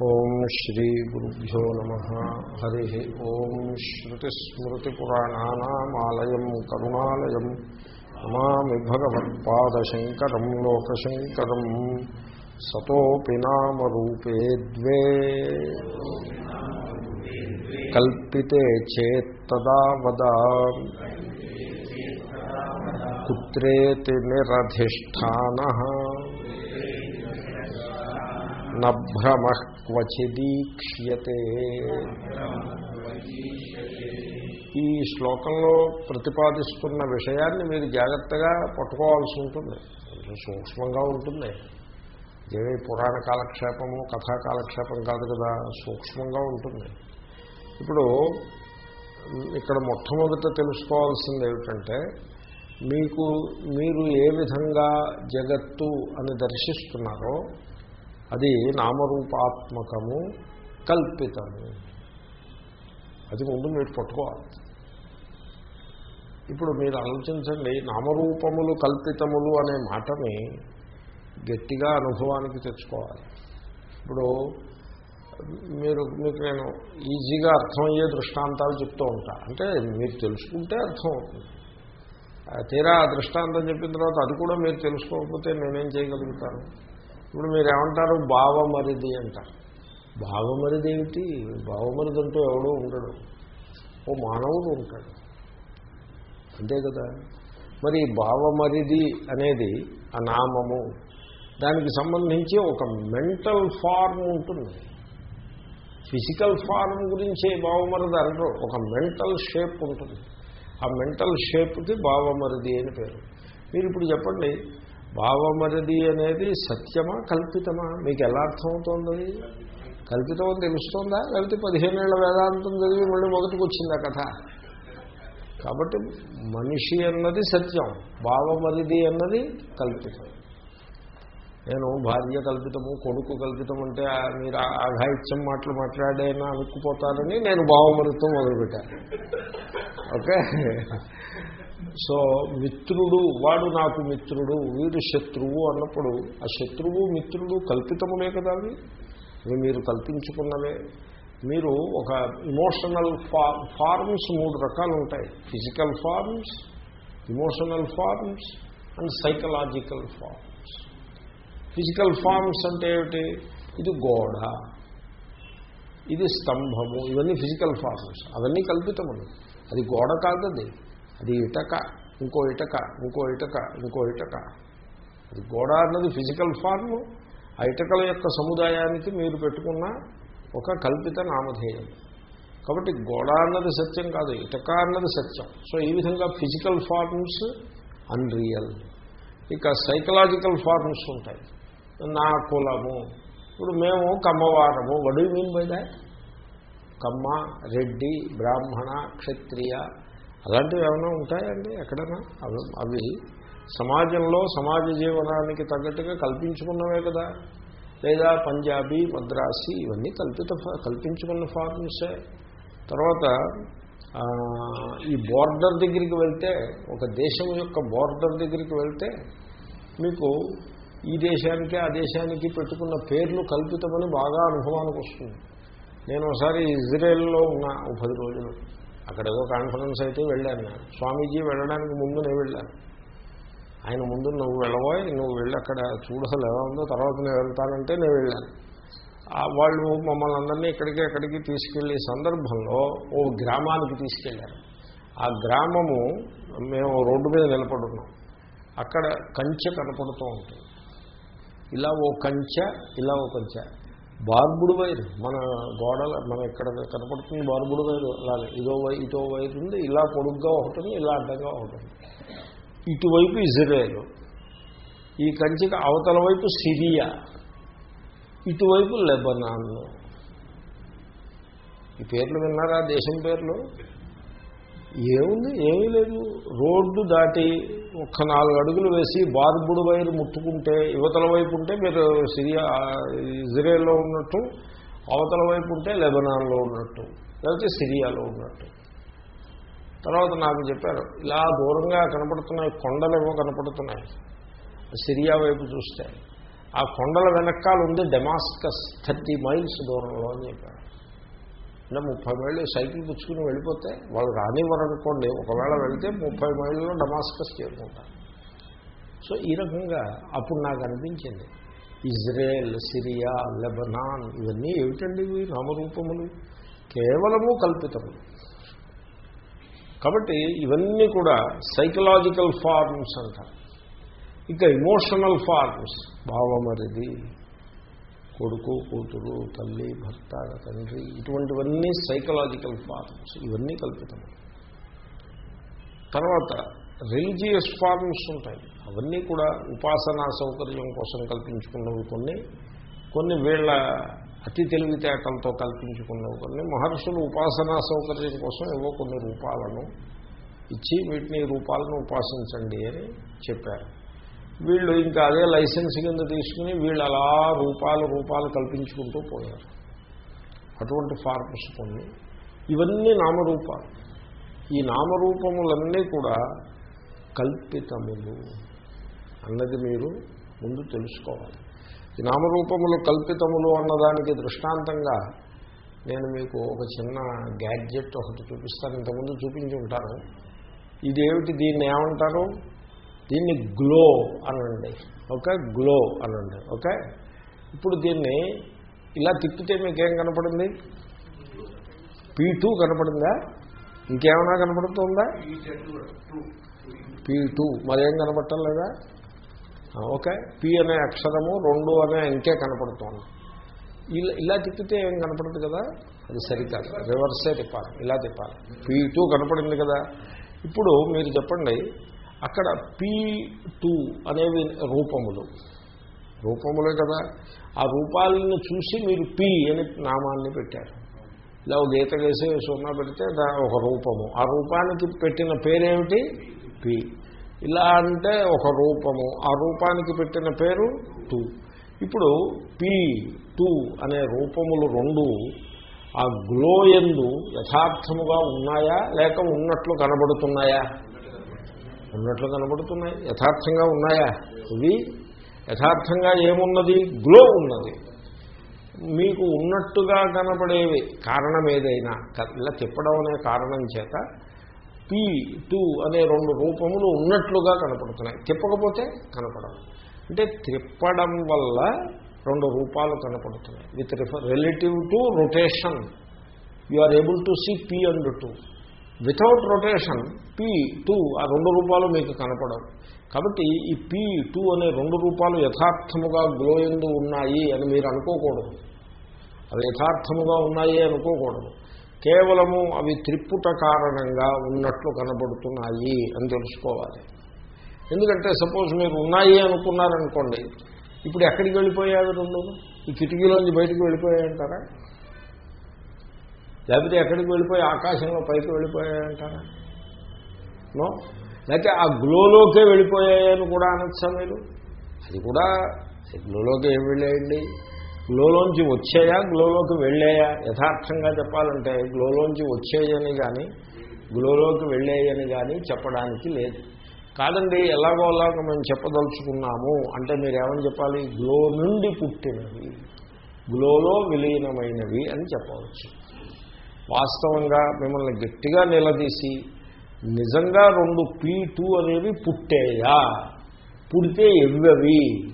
ఓం శ్రీ గురుభ్యో నమ హరి ఓం శ్రుతిస్మృతిపురాణానామాలయం కరుణాలయం నమామి భగవత్పాదశంకరం లోకశంకరం సతోపి నామరూపే ద్వే కల్పితే చేత్తదా వదా కుత్రేతి నిరధిష్టాన నభ్రమ క్వచిదీక్ష్యతే ఈ శ్లోకంలో ప్రతిపాదిస్తున్న విషయాన్ని మీరు జాగ్రత్తగా పట్టుకోవాల్సి ఉంటుంది. కొంచెం సూక్ష్మంగా ఉంటుంది. ఏవే పురాణ కాలక్షేపము కథా కాలక్షేపం కాదు కదా సూక్ష్మంగా ఉంటుంది. ఇప్పుడు ఇక్కడ మొట్టమొదట తెలుసుకోవాల్సింది ఏమిటంటే మీకు మీరు ఏ విధంగా జగత్తు అని దర్శిస్తున్నారో అది నామరూపాత్మకము కల్పితము. అది ముందు మీరు పట్టుకోవాలి. ఇప్పుడు మీరు ఆలోచించండి నామరూపములు కల్పితములు అనే మాటని గట్టిగా అనుభవానికి తెచ్చుకోవాలి. ఇప్పుడు మీరు మీకు నేను ఈజీగా అర్థమయ్యే దృష్టాంతాలు చెప్తూ ఉంటా. అంటే మీరు తెలుసుకుంటే అర్థం అవుతుంది తీరా ఆ దృష్టాంతం చెప్పిన తర్వాత అది కూడా మీరు తెలుసుకోకపోతే నేనేం చేయగలుగుతాను? ఇప్పుడు మీరు ఏమంటారు బావమరిది అంటారు. భావమరిది ఏమిటి బావమరిది అంటూ ఎవడో ఉండడు. ఓ మానవుడు ఉంటాడు. అంతే కదా? మరి బావమరిది అనేది ఆ నామము. దానికి సంబంధించి ఒక మెంటల్ ఫార్మ్ ఉంటుంది. ఫిజికల్ ఫార్మ్ గురించి బావమరిది అనరు ఒక మెంటల్ షేప్ ఉంటుంది. ఆ మెంటల్ షేప్కి బావమరిది అని పేరు. మీరు ఇప్పుడు చెప్పండి భావమరది అనేది సత్యమా కల్పితమా? మీకు ఎలా అర్థమవుతోంది? కల్పితం అని తెలుస్తోందా? లేకపోతే పదిహేనేళ్ళ వేదాంతం చదివి మళ్ళీ మొదటికి వచ్చింది ఆ కథ? కాబట్టి మనిషి అన్నది సత్యం భావమరిది అన్నది కల్పితం. నేను భార్య కల్పితము కొడుకు కల్పితం అంటే మీరు ఆఘాయిత్యం మాటలు మాట్లాడేనా అనుకుపోతారని నేను భావమరితో మొదలుపెట్టాను. ఓకే? సో మిత్రుడు వాడు నాకు మిత్రుడు వీడు శత్రువు అన్నప్పుడు ఆ శత్రువు మిత్రుడు కల్పితములే కదా అవి? ఇవి మీరు కల్పించుకున్నవే. మీరు ఒక ఇమోషనల్ ఫార్మ్స్ మూడు రకాలు ఉంటాయి physical forms emotional forms and psychological forms physical forms అంటే ఏమిటి? ఇది గోడ ఇది స్తంభము ఇవన్నీ ఫిజికల్ ఫార్మ్స్ అవన్నీ కల్పితములు. అది గోడ కాదది. అది ఇటక ఇంకో ఇటక ఇంకో ఇటక ఇంకో ఇటక. అది గోడ అన్నది ఫిజికల్ ఫార్మ్ ఆ ఇటకల యొక్క సముదాయానికి మీరు పెట్టుకున్న ఒక కల్పిత నామధేయం. కాబట్టి గోడ అన్నది సత్యం కాదు ఇటక అన్నది సత్యం. సో ఈ విధంగా ఫిజికల్ ఫార్మ్స్ అన్రియల్ ఇక సైకలాజికల్ ఫార్మ్స్ ఉంటాయి. నా కులము ఇప్పుడు మేము కమ్మవారము. What mean by that Kamma Reddy బ్రాహ్మణ క్షత్రియ అలాంటివి ఏమైనా ఉంటాయండి ఎక్కడైనా? అవి అవి సమాజంలో సమాజ జీవనానికి తగ్గట్టుగా కల్పించుకున్నవే కదా. లేదా పంజాబీ మద్రాసి ఇవన్నీ కల్పిత కల్పించుకున్న ఫార్మ్సే. తర్వాత ఈ బోర్డర్ దగ్గరికి వెళ్తే ఒక దేశం యొక్క బోర్డర్ దగ్గరికి వెళ్తే మీకు ఈ దేశానికి ఆ దేశానికి పెట్టుకున్న పేర్లు కల్పితమని బాగా అనుభవానికి వస్తుంది నేను ఒకసారి ఇజ్రాయెల్లో ఉన్నా ఒక పది రోజులు. అక్కడ ఏదో కాన్ఫరెన్స్ అయితే వెళ్ళాను నేను. స్వామీజీ వెళ్ళడానికి ముందు నేను వెళ్ళాను. ఆయన ముందు నువ్వు వెళ్ళబోయ్ నువ్వు వెళ్ళి అక్కడ చూడసలు ఎలా ఉందో తర్వాత నేను వెళ్తానంటే నేను వెళ్ళాను. వాళ్ళు మమ్మల్ని అందరినీ ఇక్కడికి ఎక్కడికి తీసుకెళ్ళే సందర్భంలో ఓ గ్రామానికి తీసుకెళ్ళారు. ఆ గ్రామము మేము రోడ్డు మీద నిలబడున్నాం అక్కడ కంచె కనపడుతూ ఉంటుంది. ఇలా ఓ కంచె ఇలా ఓ కంచె. Barbed wire. మన గోడల మన ఇక్కడ కనపడుతుంది బార్బుడు వైరు? అలాగే ఇదో వై ఇటో వైర్ ఉంది. ఇలా పొడుగ్గా ఒకటి ఇలా అడ్డంగా ఒకటి ఇటువైపు ఇజ్రాయేల్ ఈ కంచికి అవతల వైపు సిరియా ఇటువైపు లెబనాన్. ఈ పేర్లు విన్నారా? దేశం పేర్లు? ఏముంది? ఏమీ లేదు. రోడ్డు దాటి ఒక్క నాలుగు అడుగులు వేసి బార్బుడు వైరు ముట్టుకుంటే యువతల వైపు ఉంటే మీరు సిరియా ఇజ్రాయెల్లో ఉన్నట్టు అవతల వైపు ఉంటే లెబనాన్లో ఉన్నట్టు లేకపోతే సిరియాలో ఉన్నట్టు. తర్వాత నాకు చెప్పారు ఇలా దూరంగా కనపడుతున్నాయి కొండలేమో కనపడుతున్నాయి. సిరియా వైపు చూస్తే ఆ కొండల వెనకాల ఉంది డెమాస్కస్ థర్టీ మైల్స్ దూరంలో అని చెప్పారు. అంటే ముప్పై మైళ్ళు సైకిల్ పుచ్చుకుని వెళ్ళిపోతే వాళ్ళు రానివ్వరు అనుకోండి ఒకవేళ వెళ్తే ముప్పై మైళ్ళలో డమాస్కస్ చేరుకుంటారు. సో ఈ రకంగా అప్పుడు నాకు అనిపించింది ఇజ్రాయెల్ సిరియా లెబనాన్ ఇవన్నీ ఏమిటండి ఇవి నామరూపములు? కేవలము కల్పితములు. కాబట్టి ఇవన్నీ కూడా సైకలాజికల్ ఫార్మ్స్ అంటారు. ఇక ఇమోషనల్ ఫార్మ్స్ భావమరిది. కొడుకు కూతురు తల్లి భర్త తండ్రి ఇటువంటివన్నీ సైకలాజికల్ ఫార్మ్స్ ఇవన్నీ కల్పితం తర్వాత రిలీజియస్ ఫార్మ్స్ ఉంటాయి. అవన్నీ కూడా ఉపాసనా సౌకర్యం కోసం కల్పించుకున్నవి కొన్ని. కొన్ని వీళ్ళ అతి తెలివితేటలతో కల్పించుకున్నవి కొన్ని. మహర్షులు ఉపాసనా సౌకర్యం కోసం ఏవో కొన్ని రూపాలను ఇచ్చి వీటిని రూపాలను ఉపాసించండి అని చెప్పారు. వీళ్ళు ఇంకా అదే లైసెన్స్ కింద తీసుకుని వీళ్ళు అలా రూపాలు రూపాలు కల్పించుకుంటూ పోయారు. అటువంటి ఫార్మ్స్ కొన్ని. ఇవన్నీ నామరూపాలు. ఈ నామరూపములన్నీ కూడా కల్పితములు. అన్నది మీరు ముందు తెలుసుకోవాలి. ఈ నామరూపములు కల్పితములు అన్నదానికి దృష్టాంతంగా నేను మీకు ఒక చిన్న గ్యాడ్జెట్ ఒకటి చూపిస్తాను. ఇంతకుముందు చూపించి ఉంటాను. ఇదేమిటి దీన్ని ఏమంటారు? దీన్ని గ్లో అనండి. ఓకే? గ్లో అనండి. ఓకే? ఇప్పుడు దీన్ని ఇలా తిప్పితే మీకేం కనపడింది? పీ టూ కనపడిందా? ఇంకేమైనా కనపడుతుందా? P two. మరేం కనపడటం లేదా? ఓకే? పి అనే అక్షరము రెండు అనే ఇంకే కనపడుతుంది. ఇలా ఇలా తిప్పితే ఏం కనపడదు కదా? అది సరికాదు. రివర్సే తిప్పాలి. ఇలా తిప్పాలి. పీ టూ కనపడింది కదా? ఇప్పుడు మీరు చెప్పండి అక్కడ పీ టూ అనేవి రూపములు. రూపములే కదా. ఆ రూపాలను చూసి మీరు పి అని నామాన్ని పెట్టారు. ఇలా ఒక గీత వేసి సున్నా పెడితే ఒక రూపము. ఆ రూపానికి పెట్టిన పేరేమిటి? పి. ఇలా అంటే ఒక రూపము. ఆ రూపానికి పెట్టిన పేరు టూ ఇప్పుడు పి టూ అనే రూపములు రెండు ఆ గ్లో ఎందు యథార్థముగా ఉన్నాయా? లేక ఉన్నట్లు కనబడుతున్నాయా? ఉన్నట్లు కనబడుతున్నాయి. యథార్థంగా ఉన్నాయా? ఇవి. యథార్థంగా ఏమున్నది? గ్లో ఉన్నది. మీకు ఉన్నట్టుగా కనపడేవి కారణం ఏదైనా ఇలా తిప్పడం అనే కారణం చేత పి టూ అనే రెండు రూపములు ఉన్నట్లుగా కనపడుతున్నాయి. తిప్పకపోతే కనపడవు. అంటే తిప్పడం వల్ల రెండు రూపాలు కనపడుతున్నాయి. With రిఫ relative to rotation you are able to see P and two without rotation P two ఆ రెండు రూపాలు మీకు కనపడవు. కాబట్టి ఈ పి టూ అనే రెండు రూపాలు యథార్థముగా గ్లోయింగ్ ఉన్నాయి అని మీరు అనుకోకూడదు. అవి యథార్థముగా ఉన్నాయి అనుకోకూడదు. కేవలము అవి త్రిప్పుట కారణంగా ఉన్నట్లు కనబడుతున్నాయి అని తెలుసుకోవాలి. ఎందుకంటే సపోజ్ మీరు ఉన్నాయి అనుకున్నారనుకోండి ఇప్పుడు ఎక్కడికి వెళ్ళిపోయావి రెండు ఈ కిటికీలోంచి బయటకు వెళ్ళిపోయాయంటారా? లేకపోతే ఎక్కడికి వెళ్ళిపోయి ఆకాశంలో పైకి వెళ్ళిపోయాయంటారా? నో? లేకపోతే ఆ గ్లోలోకే వెళ్ళిపోయాయని కూడా అనొచ్చా మీరు? అది కూడా గ్లోలోకి ఏం వెళ్ళేయండి? గ్లోలోంచి వచ్చాయా? గ్లోలోకి వెళ్ళాయా? యథార్థంగా చెప్పాలంటే గ్లోలోంచి వచ్చాయని కానీ గ్లోలోకి వెళ్ళాయని కానీ చెప్పడానికి లేదు. కాదండి ఎలాగో అలాగ మేము చెప్పదలుచుకున్నాము. అంటే మీరు ఏమని చెప్పాలి? గ్లో నుండి పుట్టినవి. గ్లోలో విలీనమైనవి అని చెప్పవచ్చు. వాస్తవంగా మిమ్మల్ని గట్టిగా నిలదీసి నిజంగా రెండు పీ టూ అనేవి పుట్టేయా? పుడితే ఎవ్వవి?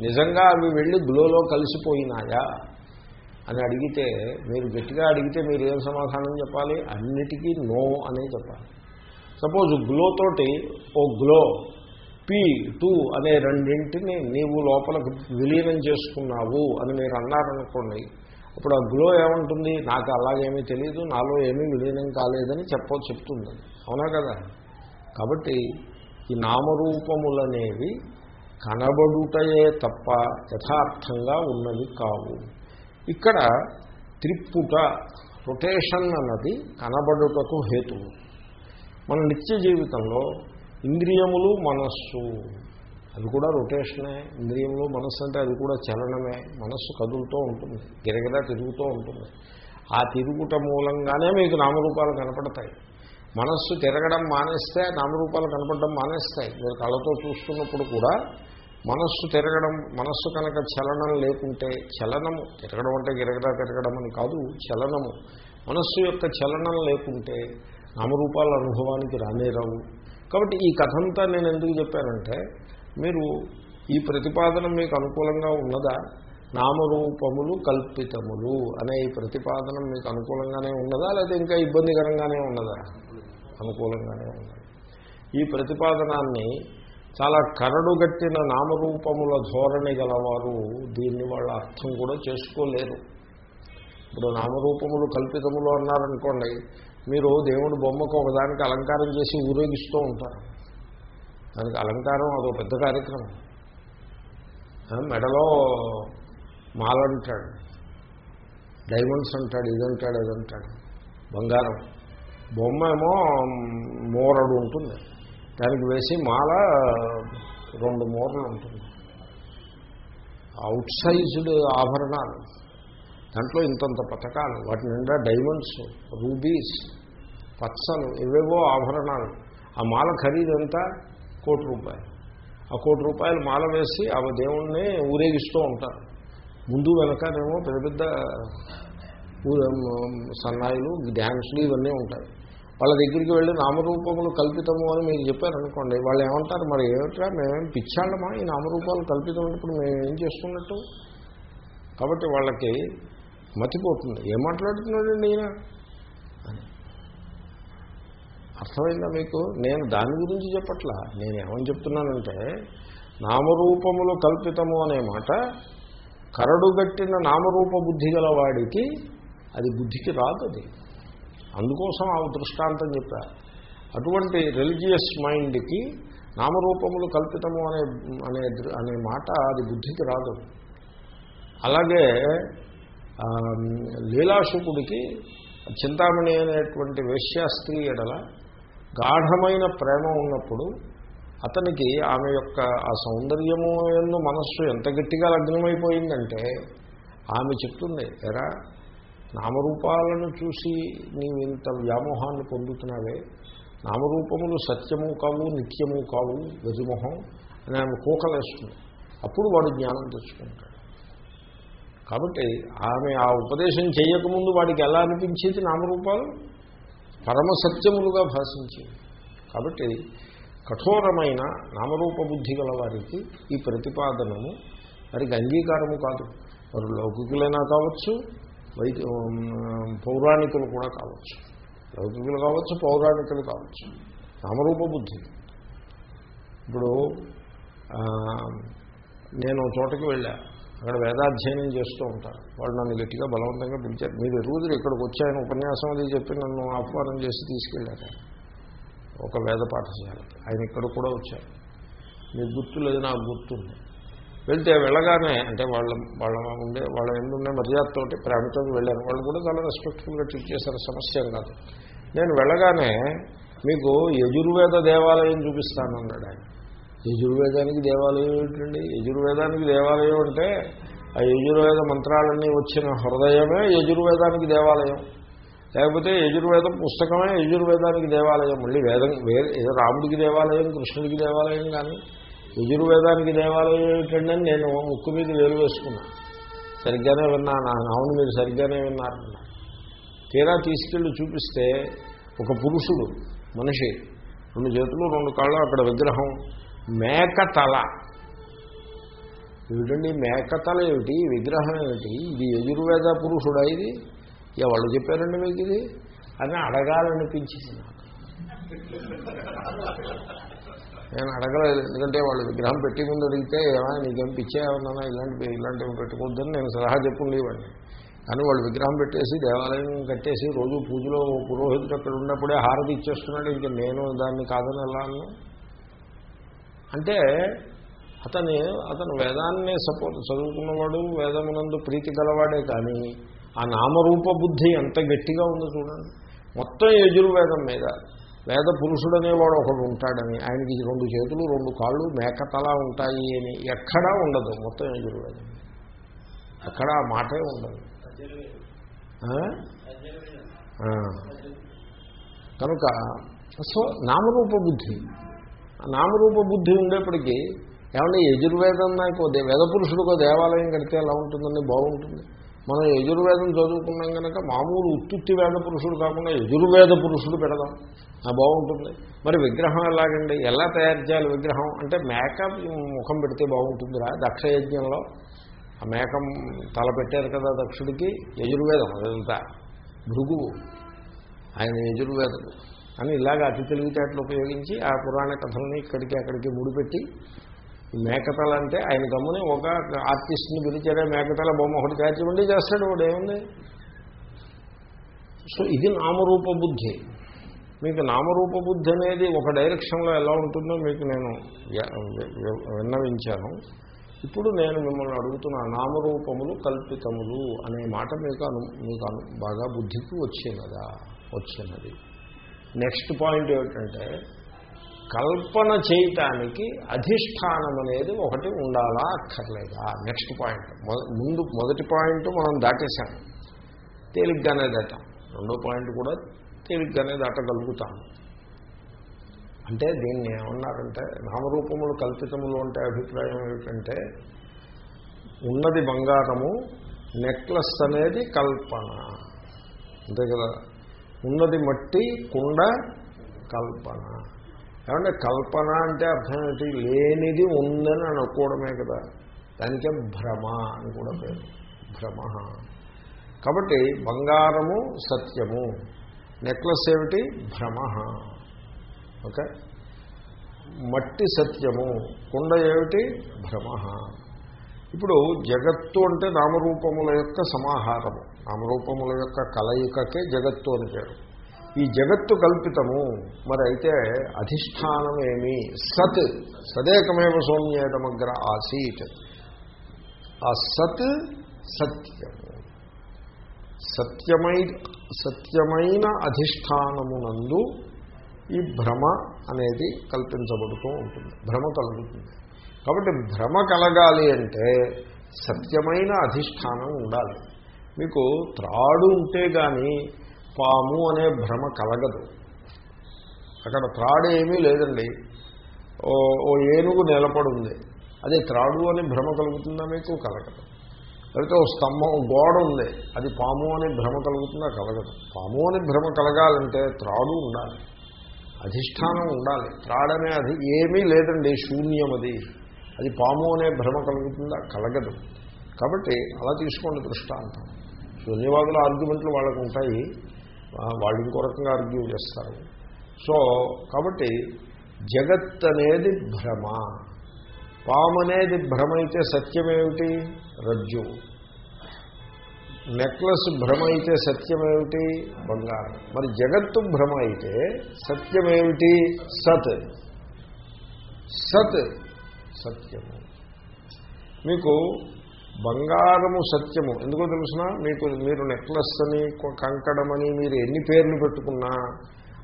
నిజంగా అవి వెళ్ళి గ్లోలో కలిసిపోయినాయా? అని అడిగితే మీరు గట్టిగా అడిగితే మీరు ఏం సమాధానం చెప్పాలి? అన్నిటికీ నో అనే చెప్పాలి. సపోజ్ గ్లో తోటి ఓ గ్లో పీ టూ అనే రెండింటిని నీవు లోపలకు విలీనం చేసుకున్నావు అని మీరు అన్నారనుకోండి అప్పుడు ఆ గ్లో ఏముంటుంది? నాకు అలాగేమీ తెలియదు నాలో ఏమీ విలీనం కాలేదని చెప్ప చెప్తుంది అవునా కదా? కాబట్టి ఈ నామరూపములనేవి కనబడుటయే తప్ప యథార్థంగా ఉన్నవి కావు. ఇక్కడ త్రిప్పుట రొటేషన్ అన్నది కనబడుటకు హేతువు. మన నిత్య జీవితంలో ఇంద్రియములు మనస్సు అది కూడా రొటేషనే ఇంద్రియంలో మనస్సు అంటే అది కూడా చలనమే. మనస్సు కదులుతూ ఉంటుంది. గిరగిరా తిరుగుతూ ఉంటుంది. ఆ తిరుగుట మూలంగానే మీకు నామరూపాలు కనపడతాయి. మనస్సు తిరగడం మానేస్తే నామరూపాలు కనపడడం మానేస్తాయి. మీరు కళ్ళతో చూస్తున్నప్పుడు కూడా మనస్సు తిరగడం మనస్సు కనుక చలనం లేకుంటే చలనము తిరగడం అంటే గిరగడా తిరగడం అని కాదు చలనము. మనస్సు యొక్క చలనం లేకుంటే నామరూపాల అనుభవానికి రానేరావు కాబట్టి ఈ కథంతా నేను ఎందుకు చెప్పానంటే మీరు ఈ ప్రతిపాదన మీకు అనుకూలంగా ఉన్నదా? నామరూపములు కల్పితములు అనే ఈ ప్రతిపాదన మీకు అనుకూలంగానే ఉన్నదా? లేదా ఇంకా ఇబ్బందికరంగానే ఉన్నదా? అనుకూలంగానే ఉన్నది. ఈ ప్రతిపాదనాన్ని చాలా కరడుగట్టిన నామరూపముల ధోరణి గలవారు దీన్ని వాళ్ళ అర్థం కూడా చేసుకోలేరు. ఇప్పుడు నామరూపములు కల్పితములు అన్నారనుకోండి మీరు దేవుడు బొమ్మకు ఒకదానికి అలంకారం చేసి ఊరేగిస్తూ ఉంటారు. దానికి అలంకారం అదో పెద్ద కార్యక్రమం. మెడలో మాల అంటాడు. డైమండ్స్ అంటాడు ఇదంటాడు అదంటాడు. బంగారం. బొమ్మ ఏమో మూరడు ఉంటుంది. దానికి వేసి మాల రెండు మూరలు ఉంటుంది. అవుట్ సైజ్డ్ ఆభరణాలు. దాంట్లో ఇంతంత పథకాలు. వాటి నిండా డైమండ్స్ రూబీస్ పచ్చలు ఇవేవో ఆభరణాలు. ఆ మాల ఖరీదంతా కోటి రూపాయలు. ఆ కోటి రూపాయలు మాల వేసి ఆ దేవుణ్ణి ఊరేగిస్తూ ఉంటారు. ముందు వెనకనేమో పెద్ద పెద్ద సన్నాయిలు డ్యాన్స్లు ఇవన్నీ ఉంటాయి. వాళ్ళ దగ్గరికి వెళ్ళి నామరూపములు కల్పితము అని మీరు చెప్పారనుకోండి వాళ్ళు ఏమంటారు మరి ఏమిట్రా మేమేం పిచ్చాళ్ళమా? ఈ నామరూపాలు కల్పితం అన్నప్పుడు మేము ఏం చేస్తున్నట్టు? కాబట్టి వాళ్ళకి మతిపోతుంది. ఏం మాట్లాడుతున్నాడండి ఈయన? అని. అర్థమైందా మీకు? నేను దాని గురించి చెప్పట్లా. నేను ఏమని చెప్తున్నానంటే నామరూపములు కల్పితము అనే మాట కరడుగట్టిన నామరూప బుద్ధి గల వాడికి అది బుద్ధికి రాదు అది. అందుకోసం ఆ దృష్టాంతం చెప్పారు అటువంటి రిలీజియస్ మైండ్కి నామరూపములు కల్పితము అనే అనే అనే మాట అది బుద్ధికి రాదు అలాగే లీలాశుకుడికి చింతామణి అనేటువంటి వేశ్యాస్త్రీ ఎడల గాఢమైన ప్రేమ ఉన్నప్పుడు అతనికి ఆమె యొక్క ఆ సౌందర్యము ఎందు మనస్సు ఎంత గట్టిగా లగ్నమైపోయిందంటే ఆమె చెప్తుంది ఎరా నామరూపాలను చూసి నీవు ఇంత వ్యామోహాన్ని పొందుతున్నావే నామరూపములు సత్యము కావు నిత్యము కావు వెజుమొహం అని ఆమె కోకలేస్తుంది. అప్పుడు వాడు జ్ఞానం తెచ్చుకుంటాడు. కాబట్టి ఆమె ఆ ఉపదేశం చేయకముందు వాడికి ఎలా అనిపించేది నామరూపాలు? పరమసత్యములుగా భాషించింది కాబట్టి కఠోరమైన నామరూప బుద్ధి గల వారికి ఈ ప్రతిపాదనము వారికి అంగీకారము కాదు. వారు లౌకికులైనా కావచ్చు వైద్య పౌరాణికులు కూడా కావచ్చు. లౌకికులు కావచ్చు పౌరాణికులు కావచ్చు. నామరూప బుద్ధి. ఇప్పుడు నేను చోటకి వెళ్ళా. అక్కడ వేదాధ్యయనం చేస్తూ ఉంటారు వాళ్ళు నన్ను గట్టిగా బలవంతంగా పిలిచారు మీరు రోజులు ఇక్కడికి వచ్చాయని ఉపన్యాసం అది చెప్పి నన్ను ఆహ్వానం చేసి తీసుకెళ్ళారు ఒక వేద పాఠశాలకి ఆయన ఇక్కడ కూడా వచ్చారు. మీకు గుర్తు లేదు నాకు గుర్తుంది. వెళ్తే వెళ్ళగానే అంటే వాళ్ళ వాళ్ళ ఉండే వాళ్ళ ఎందుండే మర్యాదతో ప్రేమతో వెళ్ళాను. వాళ్ళు కూడా చాలా రెస్పెక్ట్ఫుల్గా ట్రీట్ చేశారు. సమస్య కాదు. నేను వెళ్ళగానే మీకు యజుర్వేద దేవాలయం చూపిస్తాను అన్నాడు ఆయన. యజుర్వేదానికి దేవాలయం ఏంటండి యజుర్వేదానికి దేవాలయం అంటే ఆ యజుర్వేద మంత్రాలన్నీ వచ్చిన హృదయమే యజుర్వేదానికి దేవాలయం. లేకపోతే యజుర్వేదం పుస్తకమే యజుర్వేదానికి దేవాలయం. మళ్ళీ వేదం వేరే ఏదో రాముడికి దేవాలయం కృష్ణుడికి దేవాలయం కానీ యజుర్వేదానికి దేవాలయం ఏమిటండి అని నేను ముక్కు మీద వేలు వేసుకున్నా. సరిగ్గానే విన్నాను. అవును మీరు సరిగ్గానే విన్నారన్న తీరా తీసుకెళ్ళి చూపిస్తే ఒక పురుషుడు మనిషి రెండు చేతులు రెండు కాళ్ళు అక్కడ విగ్రహం మేక తల ఏమిటండి మేక తల ఏమిటి విగ్రహం ఏమిటి? ఇది యజుర్వేద పురుషుడా ఇది? ఎవరు చెప్పారండి మీకు ఇది? అని అడగాలనిపించింది నాకు. నేను అడగలేదు ఎందుకంటే వాళ్ళు విగ్రహం పెట్టి ముందు అడిగితే ఏమైనా నీకేం పిచ్చే ఇలాంటివి ఇలాంటివి పెట్టుకోవద్దని నేను సలహా చెప్పుండేవాడిని కానీ వాళ్ళు విగ్రహం పెట్టేసి దేవాలయం కట్టేసి రోజు పూజలో పురోహితుడు అక్కడ ఉన్నప్పుడే హారతి ఇచ్చేస్తున్నాడు. ఇంకా నేను దాన్ని కాదని ఎలా అన్నా అంటే అతని అతను వేదాన్ని సపోర్ట్ చదువుకున్నవాడు వేదమునందు ప్రీతి గలవాడే కానీ ఆ నామరూప బుద్ధి ఎంత గట్టిగా ఉందో చూడండి. మొత్తం యజుర్వేదం మీద వేద పురుషుడు అనేవాడు ఒకడు ఉంటాడని ఆయనకి రెండు చేతులు రెండు కాళ్ళు మేకతలా ఉంటాయి అని ఎక్కడా ఉండదు మొత్తం యజుర్వేదం. అక్కడ ఆ మాటే ఉండదు. కనుక సో నామరూప బుద్ధి నామరూప బుద్ధి ఉండేప్పటికీ ఏమంటే యజుర్వేదం నాకు వేదపురుషుడికో దేవాలయం కడితే ఎలా ఉంటుందండి? బాగుంటుంది. మనం యజుర్వేదం చదువుకున్నాం కనుక మామూలు ఉత్తుత్తి వేద పురుషుడు కాకుండా యజుర్వేద పురుషుడు పెడదాం. బాగుంటుంది. మరి విగ్రహం ఎలాగండి? ఎలా తయారు చేయాలి విగ్రహం? అంటే మేకప్ ముఖం పెడితే బాగుంటుందిరా. దక్షయజ్ఞంలో ఆ మేకం తల పెట్టారు కదా దక్షుడికి. యజుర్వేదం అదంతా. భృగువు. ఆయన యజుర్వేదం. అని ఇలాగ అతి తెలివితేటలు ఉపయోగించి ఆ పురాణ కథల్ని ఇక్కడికి అక్కడికి ముడిపెట్టి మేకతల అంటే ఆయన గమ్ముని ఒక ఆర్టిస్ట్ని పిలిచారే మేకతల బొమ్మ ఒకటి తయారు చేస్తాడు వాడు ఏముంది? సో ఇది నామరూప బుద్ధి. మీకు నామరూప బుద్ధి అనేది ఒక డైరెక్షన్లో ఎలా ఉంటుందో మీకు నేను విన్నవించాను. ఇప్పుడు నేను మిమ్మల్ని అడుగుతున్న నామరూపములు కల్పితములు అనే మాట మీకు అను మీకు బాగా బుద్ధికి వచ్చినదా? వచ్చినది. నెక్స్ట్ పాయింట్ ఏమిటంటే కల్పన చేయటానికి అధిష్టానం అనేది ఒకటి ఉండాలా అక్కర్లేదా? Next point. ముందు మొదటి పాయింట్ మనం దాటేశాం. తేలిగ్గానే దాటాం. రెండో పాయింట్ కూడా తేలిగ్గానే దాటగలుగుతాం. అంటే దీన్ని ఏమన్నారంటే నామరూపములు కల్పితములు అంటే అభిప్రాయం ఏమిటంటే ఉన్నది బంగారము నెక్లెస్ అనేది కల్పన. అంతే కదా? ఉన్నది మట్టి కుండ కల్పన. ఏమంటే కల్పన అంటే అర్థం ఏంటి లేనిది ఉందని అనుకోవడమే కదా. దానికే భ్రమ అని కూడా పేరు. భ్రమ. కాబట్టి బంగారము సత్యము. నెక్లెస్ ఏమిటి? భ్రమ. ఓకే? మట్టి సత్యము. కుండ ఏమిటి? భ్రమ. ఇప్పుడు జగత్తు అంటే నామరూపముల యొక్క సమాహారము. నామరూపముల యొక్క కలయికకే జగత్తు అని పేరు. ఈ జగత్తు కల్పితము మరి అయితే అధిష్టానం ఏమి? సత్. సదేకమేవ సౌమ్యేదమగ్ర ఆసీత్. ఆ సత్ సత్యము. సత్యమై సత్యమైన అధిష్టానమునందు ఈ భ్రమ అనేది కల్పించబడుతూ ఉంటుంది. భ్రమ కలుగుతుంది. కాబట్టి భ్రమ కలగాలి అంటే సత్యమైన అధిష్టానం ఉండాలి. మీకు త్రాడు ఉంటే కానీ పాము అనే భ్రమ కలగదు. అక్కడ త్రాడు ఏమీ లేదండి. ఓ ఓ ఏనుగు నిలబడుంది అది త్రాడు అని భ్రమ కలుగుతుందా మీకు? కలగదు. లేకపోతే ఓ స్తంభం గోడ ఉంది. అది పాము అని భ్రమ కలుగుతుందా? కలగదు. పాము అని భ్రమ కలగాలంటే త్రాడు ఉండాలి. అధిష్టానం ఉండాలి. త్రాడనే అది ఏమీ లేదండి శూన్యం అది అది పాము అనే భ్రమ కలుగుతుందా? కలగదు. కాబట్టి అలా తీసుకోండి దృష్టాంతం. శూన్యవాదుల ఆర్గ్యుమెంట్లు వాళ్ళకు ఉంటాయి వాళ్ళు ఇంకో రకంగా ఆర్గ్యూ చేస్తారు. సో కాబట్టి జగత్ అనేది భ్రమ. పాము అనేది భ్రమ అయితే సత్యమేమిటి? రజ్జు. నెక్లెస్ భ్రమ అయితే సత్యమేమిటి? బంగారం. మరి జగత్తు భ్రమ అయితే సత్యమేమిటి? సత్. సత్ సత్యము. మీకు బంగారము సత్యము. ఎందుకో తెలుసిన? మీకు మీరు నెక్లెస్ అని కంకణమని మీరు ఎన్ని పేర్లు పెట్టుకున్నా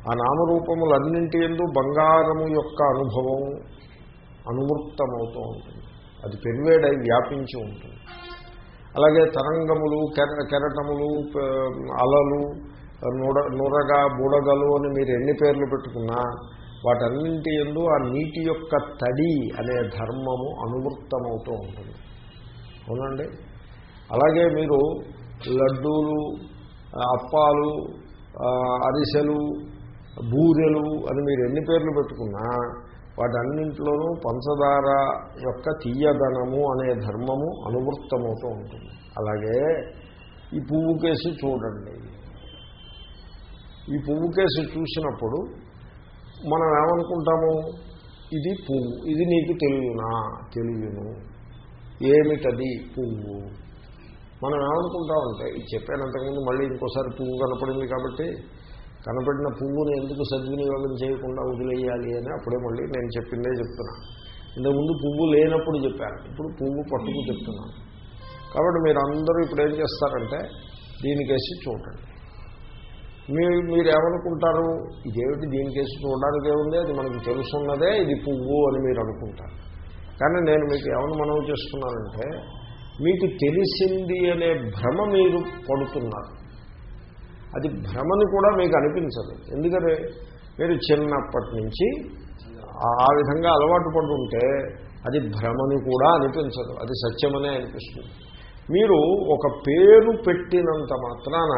ఆ నామరూపములన్నింటి ఎందు బంగారము యొక్క అనుభవం అనువృత్తమవుతూ ఉంటుంది అది పెరివేడై వ్యాపించి ఉంటుంది. అలాగే తరంగములు కెర కెరటములు అలలు నుడ నురగ బుడగలు అని మీరు ఎన్ని పేర్లు పెట్టుకున్నా వాటన్నింటి ఎందు ఆ నీటి యొక్క తడి అనే ధర్మము అనువృత్తమవుతూ ఉంటుంది. అవునండి. అలాగే మీరు లడ్డూలు అప్పాలు అరిసెలు బూరెలు అని మీరు ఎన్ని పేర్లు పెట్టుకున్నా వాటన్నింటిలోనూ పంచదార యొక్క తీయదనము అనే ధర్మము అనువృత్తమవుతూ ఉంటుంది. అలాగే ఈ పువ్వు కేసు చూడండి. ఈ పువ్వు కేసు చూసినప్పుడు మనం ఏమనుకుంటాము? ఇది పువ్వు ఇది నీకు తెలియనా? తెలియను. ఏమిటది పువ్వు? మనం ఏమనుకుంటామంటే ఇది చెప్పాను అంతకుముందు మళ్ళీ ఇంకోసారి పువ్వు కనపడింది కాబట్టి కనపడిన పువ్వుని ఎందుకు సద్వినియోగం చేయకుండా వదిలేయాలి అని అప్పుడే మళ్ళీ నేను చెప్పిందే చెప్తున్నా. ఇంతకుముందు పువ్వు లేనప్పుడు చెప్పాను ఇప్పుడు పువ్వు పట్టుకు చెప్తున్నాను. కాబట్టి మీరు అందరూ ఇప్పుడు ఏం చేస్తారంటే దీనికేసి చూడండి. మీరు మీరేమనుకుంటారు? ఇదేమిటి దీనికేసి చూడడానికి ఏముంది అది మనకు తెలుసున్నదే ఇది పువ్వు అని మీరు అనుకుంటారు. కానీ నేను మీకు ఏమని మనవి చేస్తున్నానంటే మీకు తెలిసింది అనే భ్రమ మీరు పడుతున్నారు. అది భ్రమని కూడా మీకు అనిపించదు. ఎందుకంటే మీరు చిన్నప్పటి నుంచి ఆ విధంగా అలవాటు పడుతుంటే అది భ్రమని కూడా అనిపించదు. అది సత్యమనే అనిపిస్తుంది. మీరు ఒక పేరు పెట్టినంత మాత్రాన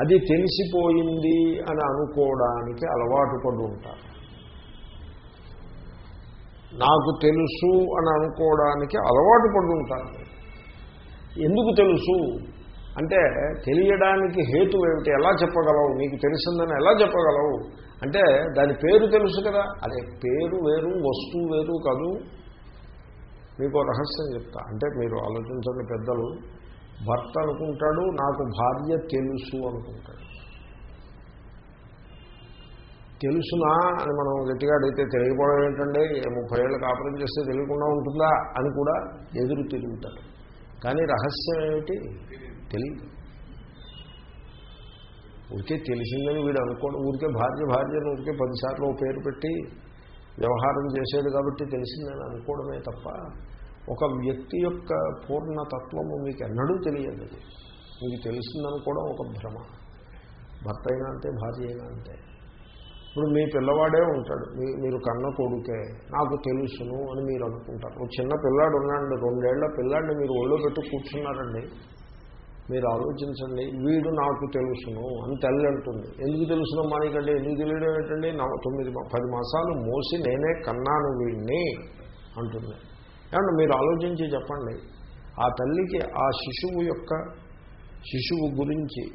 అది తెలిసిపోయింది అని అనుకోవడానికి అలవాటు పడి ఉంటారు నాకు తెలుసు అని అనుకోవడానికి అలవాటు పడి ఎందుకు తెలుసు? అంటే తెలియడానికి హేతు ఏమిటి? ఎలా చెప్పగలవు? నీకు తెలిసిందని ఎలా చెప్పగలవు? అంటే దాని పేరు తెలుసు కదా? అదే పేరు వేరు వస్తువు వేరు కాదు. మీకు రహస్యం చెప్తా. అంటే మీరు ఆలోచించండి పెద్దలు భర్త అనుకుంటాడు నాకు భార్య తెలుసు అనుకుంటాడు. తెలుసునా అని మనం గట్టిగా అడిగితే తెలియకపోవడం ఏంటంటే ముప్పై ఏళ్ళు కాపురం చేస్తే తెలియకుండా ఉంటుందా? అని కూడా ఎదురు తిరుగుతాడు కానీ రహస్యం ఏమిటి? తెలియదు. ఊరికే తెలిసిందని వీడు అనుకోడు. ఊరికే భార్య భార్యను ఊరికే పదిసార్లు పేరు పెట్టి వ్యవహారం చేసేది కాబట్టి తెలిసిందని అనుకోవడమే తప్ప ఒక వ్యక్తి యొక్క పూర్ణతత్వము మీకు ఎన్నడూ తెలియదు. మీకు తెలిసిందనుకోవడం ఒక భ్రమ. భర్త అయినా అంతే భార్య అయినా అంతే. ఇప్పుడు మీ పిల్లవాడే ఉంటాడు. మీ మీరు కన్న కొడుకే. నాకు తెలుసును అని మీరు అనుకుంటారు. ఒక చిన్న పిల్లాడు ఉన్నాడు రెండేళ్ళ పిల్లాడిని మీరు ఒళ్ళో పెట్టి కూర్చున్నారండి. మీరు ఆలోచించండి వీడు నాకు తెలుసును అని తల్లి అంటుంది. ఎందుకు తెలుసును మానికండి ఎందుకు తెలియడం ఏంటండి? నా తొమ్మిది పది మాసాలు మోసి నేనే కన్నాను వీడిని అంటుంది. ఏమంటే మీరు ఆలోచించి చెప్పండి. ఆ తల్లికి ఆ శిశువు యొక్క శిశువు గురించి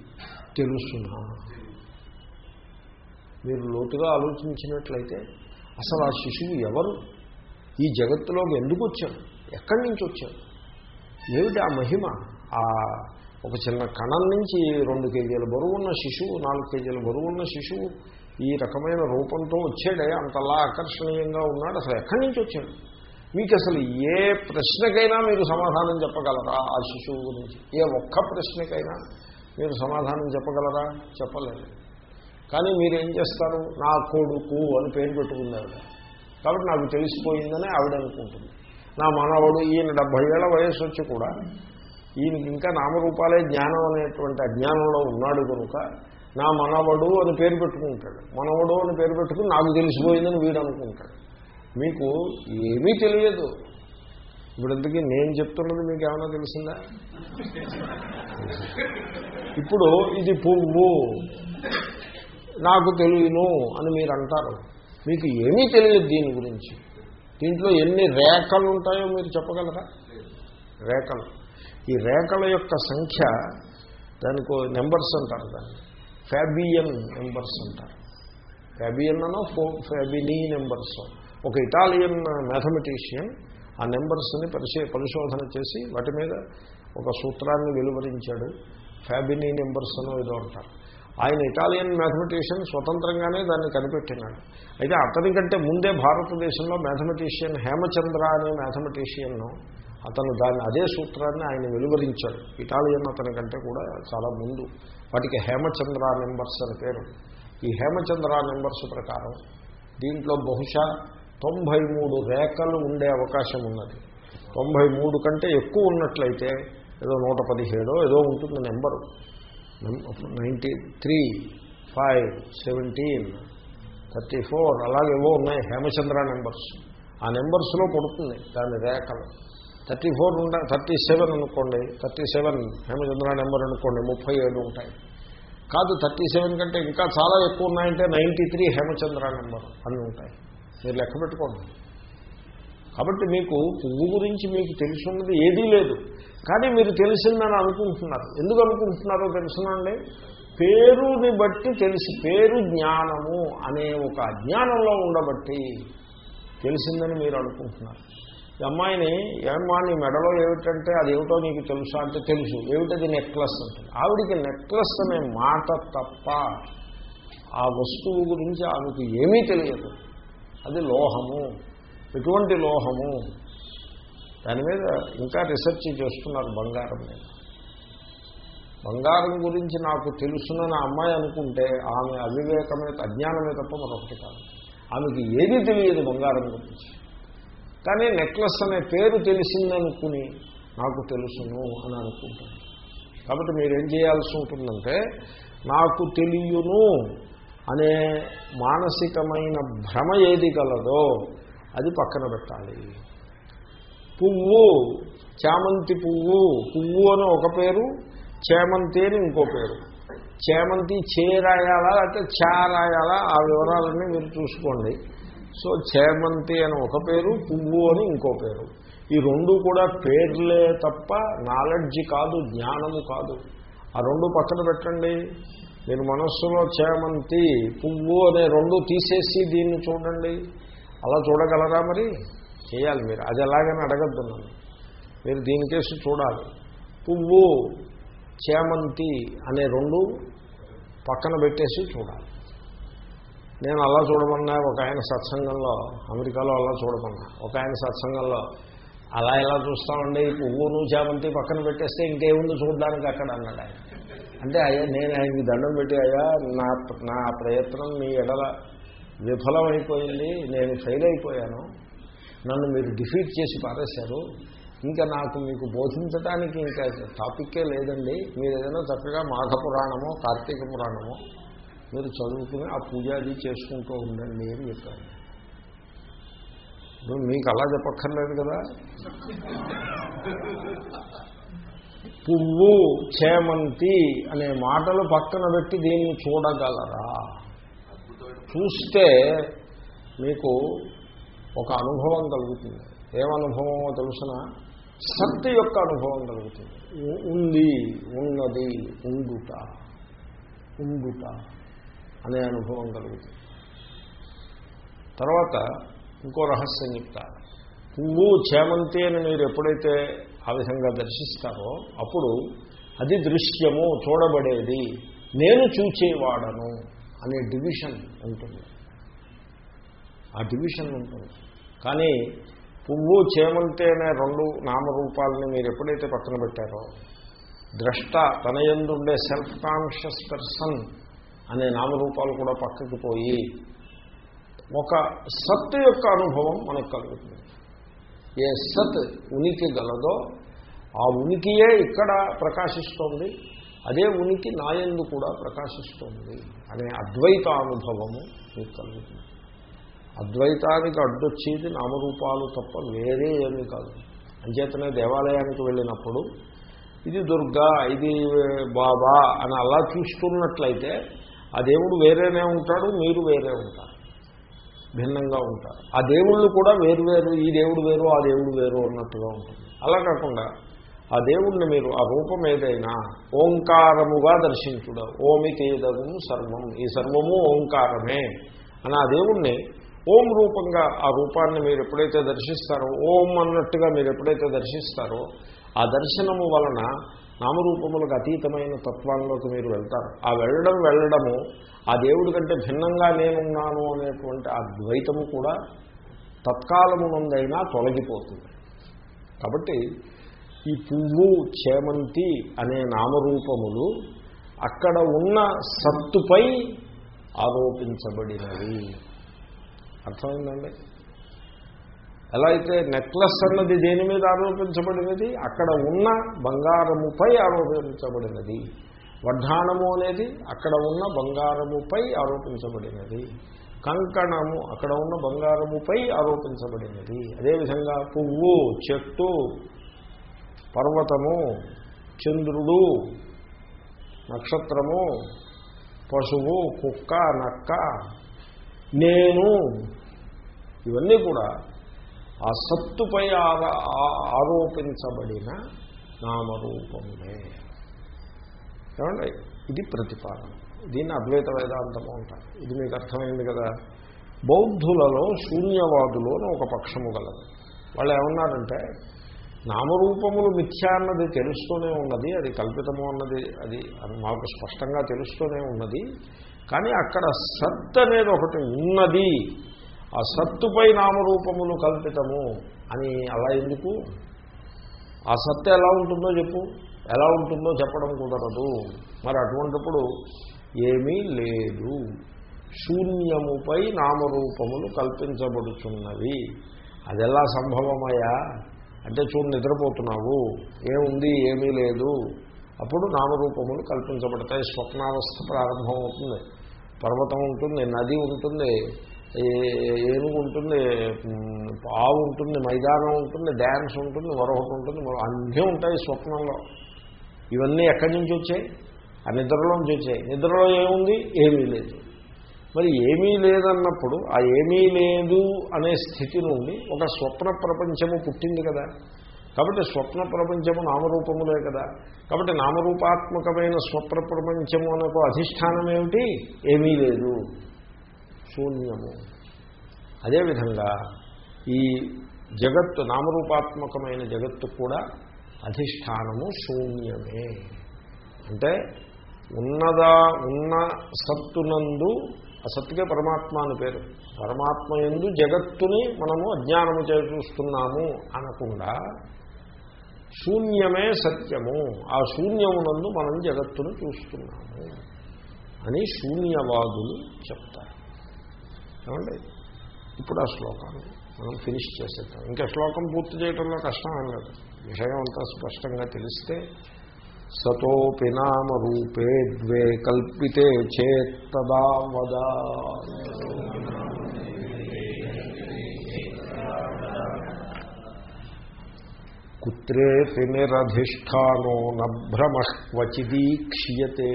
తెలుసునా? మీరు లోతుగా ఆలోచించినట్లయితే అసలు ఆ శిశువు ఎవరు? ఈ జగత్తులోకి ఎందుకు వచ్చాడు? ఎక్కడి నుంచి వచ్చాడు? ఏమిటి ఆ మహిమ? ఆ ఒక చిన్న కణం నుంచి రెండు కేజీల బరువున్న శిశువు నాలుగు కేజీల బరువున్న శిశువు ఈ రకమైన రూపంతో వచ్చాడే అంతలా ఆకర్షణీయంగా ఉన్నాడు అసలు ఎక్కడి నుంచి వచ్చాడు? మీకు అసలు ఏ ప్రశ్నకైనా మీరు సమాధానం చెప్పగలరా ఆ శిశువు గురించి? ఏ ఒక్క ప్రశ్నకైనా మీరు సమాధానం చెప్పగలరా? చెప్పలేదు. కానీ మీరేం చేస్తారు? నా కొడుకు అని పేరు పెట్టుకుంది ఆవిడ కాబట్టి నాకు తెలిసిపోయిందని ఆవిడ అనుకుంటుంది. నా మనవడు ఈయన డెబ్భై ఏళ్ళ వయసు వచ్చి కూడా ఈయనకి ఇంకా నామరూపాలే జ్ఞానం అనేటువంటి అజ్ఞానంలో ఉన్నాడు కనుక నా మనవడు అని పేరు పెట్టుకుంటాడు. మనవడు అని పేరు పెట్టుకుని నాకు తెలిసిపోయిందని వీడు అనుకుంటాడు. మీకు ఏమీ తెలియదు. ఇప్పుడంతకీ నేను చెప్తున్నది మీకు ఏమైనా తెలిసిందా? ఇప్పుడు ఇది పువ్వు. నాకు తెలియను అని మీరు అంటారు మీకు ఏమీ తెలియదు దీని గురించి. దీంట్లో ఎన్ని రేఖలు ఉంటాయో మీరు చెప్పగలరా? రేఖలు. ఈ రేఖల యొక్క సంఖ్య దానికి నెంబర్స్ అంటారు దాన్ని. ఫ్యాబియన్ నెంబర్స్ అంటారు. ఫ్యాబియన్ అనో ఫ్యాబినీ నెంబర్స్. ఒక ఇటాలియన్ మ్యాథమెటీషియన్ ఆ నెంబర్స్ని పరిశీ పరిశోధన చేసి వాటి మీద ఒక సూత్రాన్ని వెలువరించాడు. ఫ్యాబినీ నెంబర్స్ అనో ఏదో అంటారు. ఆయన ఇటాలియన్ మ్యాథమెటీషియన్ స్వతంత్రంగానే దాన్ని కనిపెట్టినాడు. అయితే అతని కంటే ముందే భారతదేశంలో మ్యాథమెటీషియన్ హేమచంద్ర అనే మ్యాథమెటీషియన్ను అతను దాన్ని అదే సూత్రాన్ని ఆయన వెలువరించాడు. ఇటాలియన్ అతని కంటే కూడా చాలా ముందు. వాటికి హేమచంద్ర నెంబర్స్ అని పేరు. ఈ హేమచంద్ర నెంబర్స్ ప్రకారం దీంట్లో బహుశా తొంభై మూడు రేఖలు ఉండే అవకాశం ఉన్నది. తొంభై మూడు కంటే ఎక్కువ ఉన్నట్లయితే ఏదో నూట పదిహేడో ఏదో ఉంటుంది number. Ninety three five seventeen thirty four అలాగేవో ఉన్నాయి హేమచంద్ర నెంబర్స్. ఆ నెంబర్స్లో పడుతుంది దాని రేఖలు. థర్టీ ఫోర్ ఉండ థర్టీ సెవెన్ అనుకోండి థర్టీ సెవెన్ హేమచంద్ర నెంబర్ అనుకోండి ముప్పై ఏడు ఉంటాయి. కాదు థర్టీ సెవెన్ కంటే ఇంకా చాలా ఎక్కువ ఉన్నాయంటే నైంటీ త్రీ హేమచంద్ర నెంబర్ అన్నీ ఉంటాయి. మీరు లెక్క పెట్టుకోండి. కాబట్టి మీకు పువ్వు గురించి మీకు తెలుసున్నది ఏదీ లేదు. కానీ మీరు తెలిసిందని అనుకుంటున్నారు. ఎందుకు అనుకుంటున్నారో తెలుసునండి పేరుని బట్టి తెలిసి పేరు జ్ఞానము అనే ఒక అజ్ఞానంలో ఉండబట్టి తెలిసిందని మీరు అనుకుంటున్నారు. ఈ అమ్మాయిని ఏమ్మా నీ మెడలో ఏమిటంటే అది ఏమిటో నీకు తెలుసా అంటే తెలుసు. ఏమిటది నెక్లెస్ అంటే ఆవిడికి నెక్లెస్ అనే మాట తప్ప ఆ వస్తువు గురించి ఆమెకు ఏమీ తెలియదు. అది లోహము. ఎటువంటి లోహము. దాని మీద ఇంకా రీసెర్చ్ చేస్తున్నారు బంగారం మీద. బంగారం గురించి నాకు తెలుసునని అమ్మాయి అనుకుంటే ఆమె అవివేకమే అజ్ఞానమే తప్ప మరొకటి కాదు. ఆమెకి ఏది తెలియదు బంగారం గురించి. కానీ నెక్లెస్ అనే పేరు తెలిసిందనుకుని నాకు తెలుసును అని అనుకుంటాను కాబట్టి మీరేం చేయాల్సి ఉంటుందంటే నాకు తెలియను అనే మానసికమైన భ్రమ ఏది కలదో అది పక్కన పెట్టాలి. పువ్వు చామంతి పువ్వు పువ్వు అని ఒక పేరు చేమంతి అని ఇంకో పేరు. చేమంతి చేరాయాలా లేకపోతే చారాయాలా ఆ వివరాలన్నీ మీరు చూసుకోండి. సో చేమంతి అని ఒక పేరు పువ్వు అని ఇంకో పేరు. ఈ రెండు కూడా పేర్లే తప్ప నాలెడ్జ్ కాదు జ్ఞానము కాదు. ఆ రెండు పక్కన పెట్టండి. మీరు మనస్సులో చేమంతి పువ్వు అనే రెండు తీసేసి దీన్ని చూడండి. అలా చూడగలరా మరి? చేయాలి మీరు. అది ఎలాగని అడగద్దు నన్ను. మీరు దీనికేసి చూడాలి. పువ్వు చేమంతి అనే రెండు పక్కన పెట్టేసి చూడాలి. నేను అలా చూడమన్నా ఒక ఆయన సత్సంగంలో అమెరికాలో అలా చూడమన్నా ఒక ఆయన సత్సంగంలో అలా ఎలా చూస్తామండి? పువ్వును చేమంతి పక్కన పెట్టేస్తే ఇంకేముంది చూడడానికి అక్కడ అన్నాడు ఆయన. అంటే అయ్యా నేను ఆయనకి దండం పెట్టి అయ్యా నా నా ప్రయత్నం మీ ఎడల విఫలమైపోయింది నేను ఫెయిల్ అయిపోయాను నన్ను మీరు డిఫీట్ చేసి పారేశారు ఇంకా నాకు మీకు బోధించడానికి ఇంకా టాపిక్కే లేదండి. మీరు ఏదైనా చక్కగా మాఘ పురాణమో కార్తీక పురాణమో మీరు చదువుకుని ఆ పూజ అది చేసుకుంటూ ఉండండి అని చెప్పాను మీకు అలా చెప్పక్కర్లేదు కదా? పువ్వు చేమంతి అనే మాటలు పక్కన పెట్టి దీన్ని చూడగలరా? చూస్తే మీకు ఒక అనుభవం కలుగుతుంది. ఏమనుభవమో తెలుసిన? సత్తు యొక్క అనుభవం కలుగుతుంది. ఉ- ఉంది ఉన్నది ఉండుట ఉండుట అనే అనుభవం కలుగుతుంది. తర్వాత ఇంకో రహస్యం చెప్తారు పువ్వు చేమంతి అని మీరు ఎప్పుడైతే ఆ విధంగా దర్శిస్తారో అప్పుడు అది దృశ్యము చూడబడేది. నేను చూచేవాడను. అనే డివిజన్ ఉంటుంది. ఆ డివిజన్ ఉంటుంది. కానీ పువ్వు చేమంతి అనే రెండు నామరూపాలని మీరు ఎప్పుడైతే పక్కన పెట్టారో ద్రష్ట తన ఎందుండే సెల్ఫ్ కాన్షియస్ పర్సన్ అనే నామరూపాలు కూడా పక్కకి పోయి ఒక సత్ యొక్క అనుభవం మనకు కలుగుతుంది. ఏ సత్ ఉనికి గలదో ఆ ఉనికియే ఇక్కడ ప్రకాశిస్తోంది. అదే ఉనికి నాయందు కూడా ప్రకాశిస్తోంది అనే అద్వైతానుభవము మీకు కలుగుతుంది అద్వైతానికి అడ్డొచ్చేది నామరూపాలు తప్ప వేరే ఏమీ కాదు. అంచేతనే దేవాలయానికి వెళ్ళినప్పుడు ఇది దుర్గా ఇది బాబా అని అలా చూస్తున్నట్లయితే ఆ దేవుడు వేరేనే ఉంటాడు మీరు వేరే ఉంటారు. భిన్నంగా ఉంటారు. ఆ దేవుళ్ళు కూడా వేరు వేరు ఈ దేవుడు వేరు ఆ దేవుడు వేరు అన్నట్టుగా ఉంటుంది. అలా కాకుండా ఆ దేవుణ్ణి మీరు ఆ రూపం ఏదైనా ఓంకారముగా దర్శించుడు ఓమితేదము సర్వం. ఈ సర్వము ఓంకారమే. అని ఆ దేవుణ్ణి ఓం రూపంగా ఆ రూపాన్ని మీరు ఎప్పుడైతే దర్శిస్తారో ఓం అన్నట్టుగా మీరు ఎప్పుడైతే దర్శిస్తారో ఆ దర్శనము వలన నామరూపములకు అతీతమైన తత్వాల్లోకి మీరు వెళ్తారు. ఆ వెళ్ళడం వెళ్ళడము ఆ దేవుడి కంటే భిన్నంగా నేనున్నాను అనేటువంటి ఆ ద్వైతము కూడా తత్కాలమునందైనా తొలగిపోతుంది. కాబట్టి ఈ పువ్వు చేమంతి అనే నామరూపములు అక్కడ ఉన్న సత్తుపై ఆరోపించబడినవి. అర్థమైందండి? ఎలా అయితే నెక్లెస్ అన్నది దేని మీద ఆరోపించబడినది? అక్కడ ఉన్న బంగారముపై ఆరోపించబడినది. వడ్డాణము అనేది అక్కడ ఉన్న బంగారముపై ఆరోపించబడినది. కంకణము అక్కడ ఉన్న బంగారముపై ఆరోపించబడినది. అదేవిధంగా పువ్వు చెట్టు పర్వతము చంద్రుడు నక్షత్రము పశువు కుక్క నక్క నేను ఇవన్నీ కూడా ఆ సత్తుపై ఆ- ఆరోపించబడిన నామరూపమే ఏమండి? ఇది ప్రతిపాదన. దీన్ని అద్వైత వేదాంతము అంటారు. ఇది మీకు అర్థమైంది కదా? బౌద్ధులలో శూన్యవాదులు ఒక పక్షము గలదు. వాళ్ళు ఏమన్నారంటే నామరూపములు మిథ్యా అన్నది తెలుస్తూనే ఉన్నది అది కల్పితము అన్నది అది అది మాకు స్పష్టంగా తెలుస్తూనే ఉన్నది. కానీ అక్కడ సత్ అనేది ఒకటి ఉన్నది. ఆ సత్తుపై నామరూపములు కల్పితము అని అలా ఎందుకు? ఆ సత్తు ఎలా ఉంటుందో చెప్పు. ఎలా ఉంటుందో చెప్పడం కుదరదు. మరి అటువంటిప్పుడు ఏమీ లేదు. శూన్యముపై నామరూపములు కల్పించబడుతున్నవి అది ఎలా సంభవమయ్యా? అంటే చూడు నిద్రపోతున్నావు ఏముంది ఏమీ లేదు. అప్పుడు నామరూపములు కల్పించబడతాయి. స్వప్నావస్థ ప్రారంభం అవుతుంది పర్వతం ఉంటుంది నది ఉంటుంది ఏ- ఏనుగు ఉంటుంది ఆవు ఉంటుంది మైదానం ఉంటుంది డ్యాన్స్ ఉంటుంది మరొకటి ఉంటుంది అన్నీ ఉంటాయి స్వప్నంలో. ఇవన్నీ ఎక్కడి నుంచి వచ్చాయి? ఆ నిద్రలోంచి వచ్చాయి. నిద్రలో ఏముంది? ఏమీ లేదు. మరి ఏమీ లేదన్నప్పుడు ఆ ఏమీ లేదు అనే స్థితి నుండి ఒక స్వప్న ప్రపంచము పుట్టింది కదా. కాబట్టి స్వప్న ప్రపంచము నామరూపములే కదా. కాబట్టి నామరూపాత్మకమైన స్వప్న ప్రపంచము అనకు అధిష్టానం ఏమిటి? ఏమీ లేదు. శూన్యము. అదేవిధంగా ఈ జగత్తు నామరూపాత్మకమైన జగత్తు కూడా అధిష్టానము శూన్యమే. అంటే ఉన్నదా ఉన్న సత్తునందు ఆ సత్తుకే పరమాత్మ అని పేరు. పరమాత్మ ఎందు జగత్తుని మనము అజ్ఞానము చే చూస్తున్నాము అనకుండా శూన్యమే సత్యము. ఆ శూన్యమునందు మనం జగత్తును చూస్తున్నాము అని శూన్యవాదులు చెప్తారు. ఏమండి? ఇప్పుడు ఆ శ్లోకాన్ని మనం ఫినిష్ చేసేద్దాం. ఇంకా శ్లోకం పూర్తి చేయడంలో కష్టం ఏం లేదు. విషయం అంతా స్పష్టంగా తెలిస్తే సతోపి నామ రూపే ద్వే కల్పితే చేత్తదా వద. కుత్రేపి నిరధిష్టానో నభ్రమ క్వచిదీక్ష్యతే.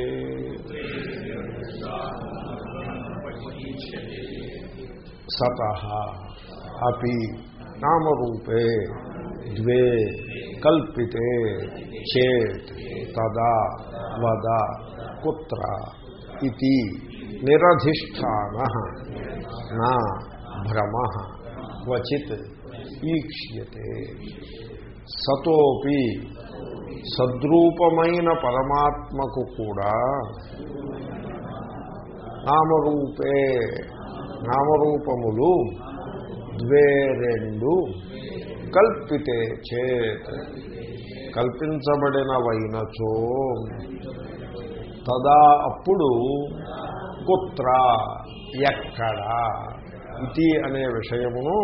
సత అపి నామరూపే ద్వే కల్పితే చేత్ తదా వద కుత్ర ఇది నిరధిష్టాన నా భ్రమ క్వచిత్ ఈక్ష్యతే సతోపి సద్రూపమైన పరమాత్మకు కూడా నామరూపే నామరూపములు ద్వే రెండు కల్పితే చేత్. కల్పించబడినవైనచో తదా అప్పుడు కుత్ర ఎక్కడ? ఇది అనే విషయమును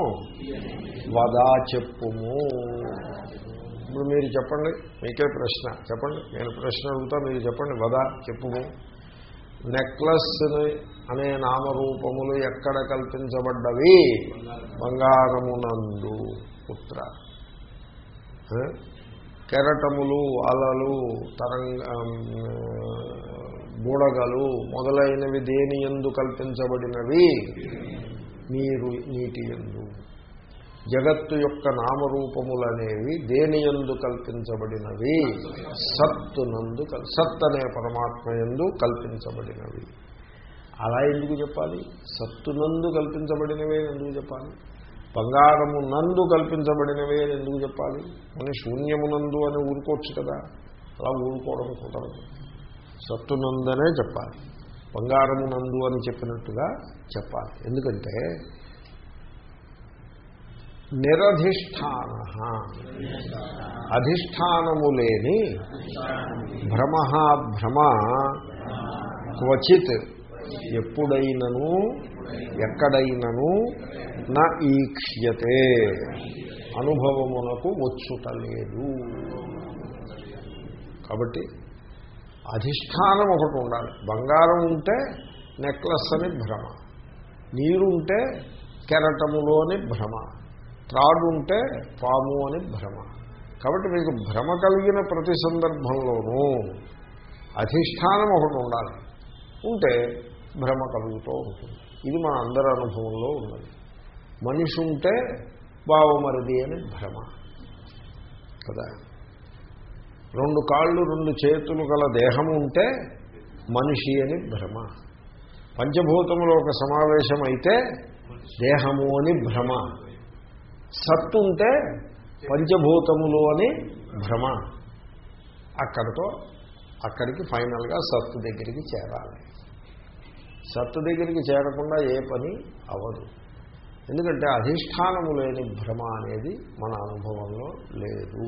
వదా చెప్పుము. ఇప్పుడు మీరు చెప్పండి మీకే ప్రశ్న. చెప్పండి నేను ప్రశ్న అడుగుతా మీరు చెప్పండి వదా చెప్పుము. నెక్లెస్ని అనే నామరూపములు ఎక్కడ కల్పించబడ్డవి? బంగారమునందు. పుత్ర. కెరటములు అలలు తరంగ బూడగలు మొదలైనవి దేని ఎందు కల్పించబడినవి? నీరు నీటి ఎందు జగత్తు యొక్క నామరూపములనేవి దేని ఎందు కల్పించబడినవి? సత్తు నందు సత్ అనే పరమాత్మ ఎందు కల్పించబడినవి. అలా ఎందుకు చెప్పాలి? సత్తునందు కల్పించబడినవే ఎందుకు చెప్పాలి? బంగారము నందు కల్పించబడినవే ఎందుకు చెప్పాలి? అని శూన్యమునందు అని ఊరుకోవచ్చు కదా. అలా ఊరుకోవడం కుదరదు. సత్తునందనే చెప్పాలి. బంగారము నందు అని చెప్పినట్టుగా చెప్పాలి. ఎందుకంటే నిరధిష్టాన. అధిష్టానము లేని భ్రమ భ్రమ క్వచిత్ ఎప్పుడైనను ఎక్కడైనను నా ఈక్ష్యతే అనుభవమునకు వచ్చుటలేదు. కాబట్టి అధిష్టానం ఒకటి ఉండాలి. బంగారం ఉంటే నెక్లెస్ అని భ్రమ. నీరుంటే కెరటములోని భ్రమ. త్రాడుంటే పాము అని భ్రమ. కాబట్టి మీకు భ్రమ కలిగిన ప్రతి సందర్భంలోనూ అధిష్టానం ఒకటి ఉండాలి. ఉంటే భ్రమ కలుగుతూ ఉంటుంది. ఇది మా అందరి అనుభవంలో ఉన్నది. మనిషి ఉంటే బావమరిది అని భ్రమ. కదా? రెండు కాళ్ళు రెండు చేతులు గల దేహం ఉంటే మనిషి అని భ్రమ. పంచభూతములు ఒక సమావేశం అయితే దేహము అని భ్రమ. సత్తు ఉంటే పంచభూతములు అని భ్రమ. అక్కడితో అక్కడికి ఫైనల్గా సత్తు దగ్గరికి చేరాలి. సత్తు దగ్గరికి చేరకుండా ఏ పని అవ్వదు. ఎందుకంటే అధిష్టానము లేని భ్రమ అనేది మన అనుభవంలో లేదు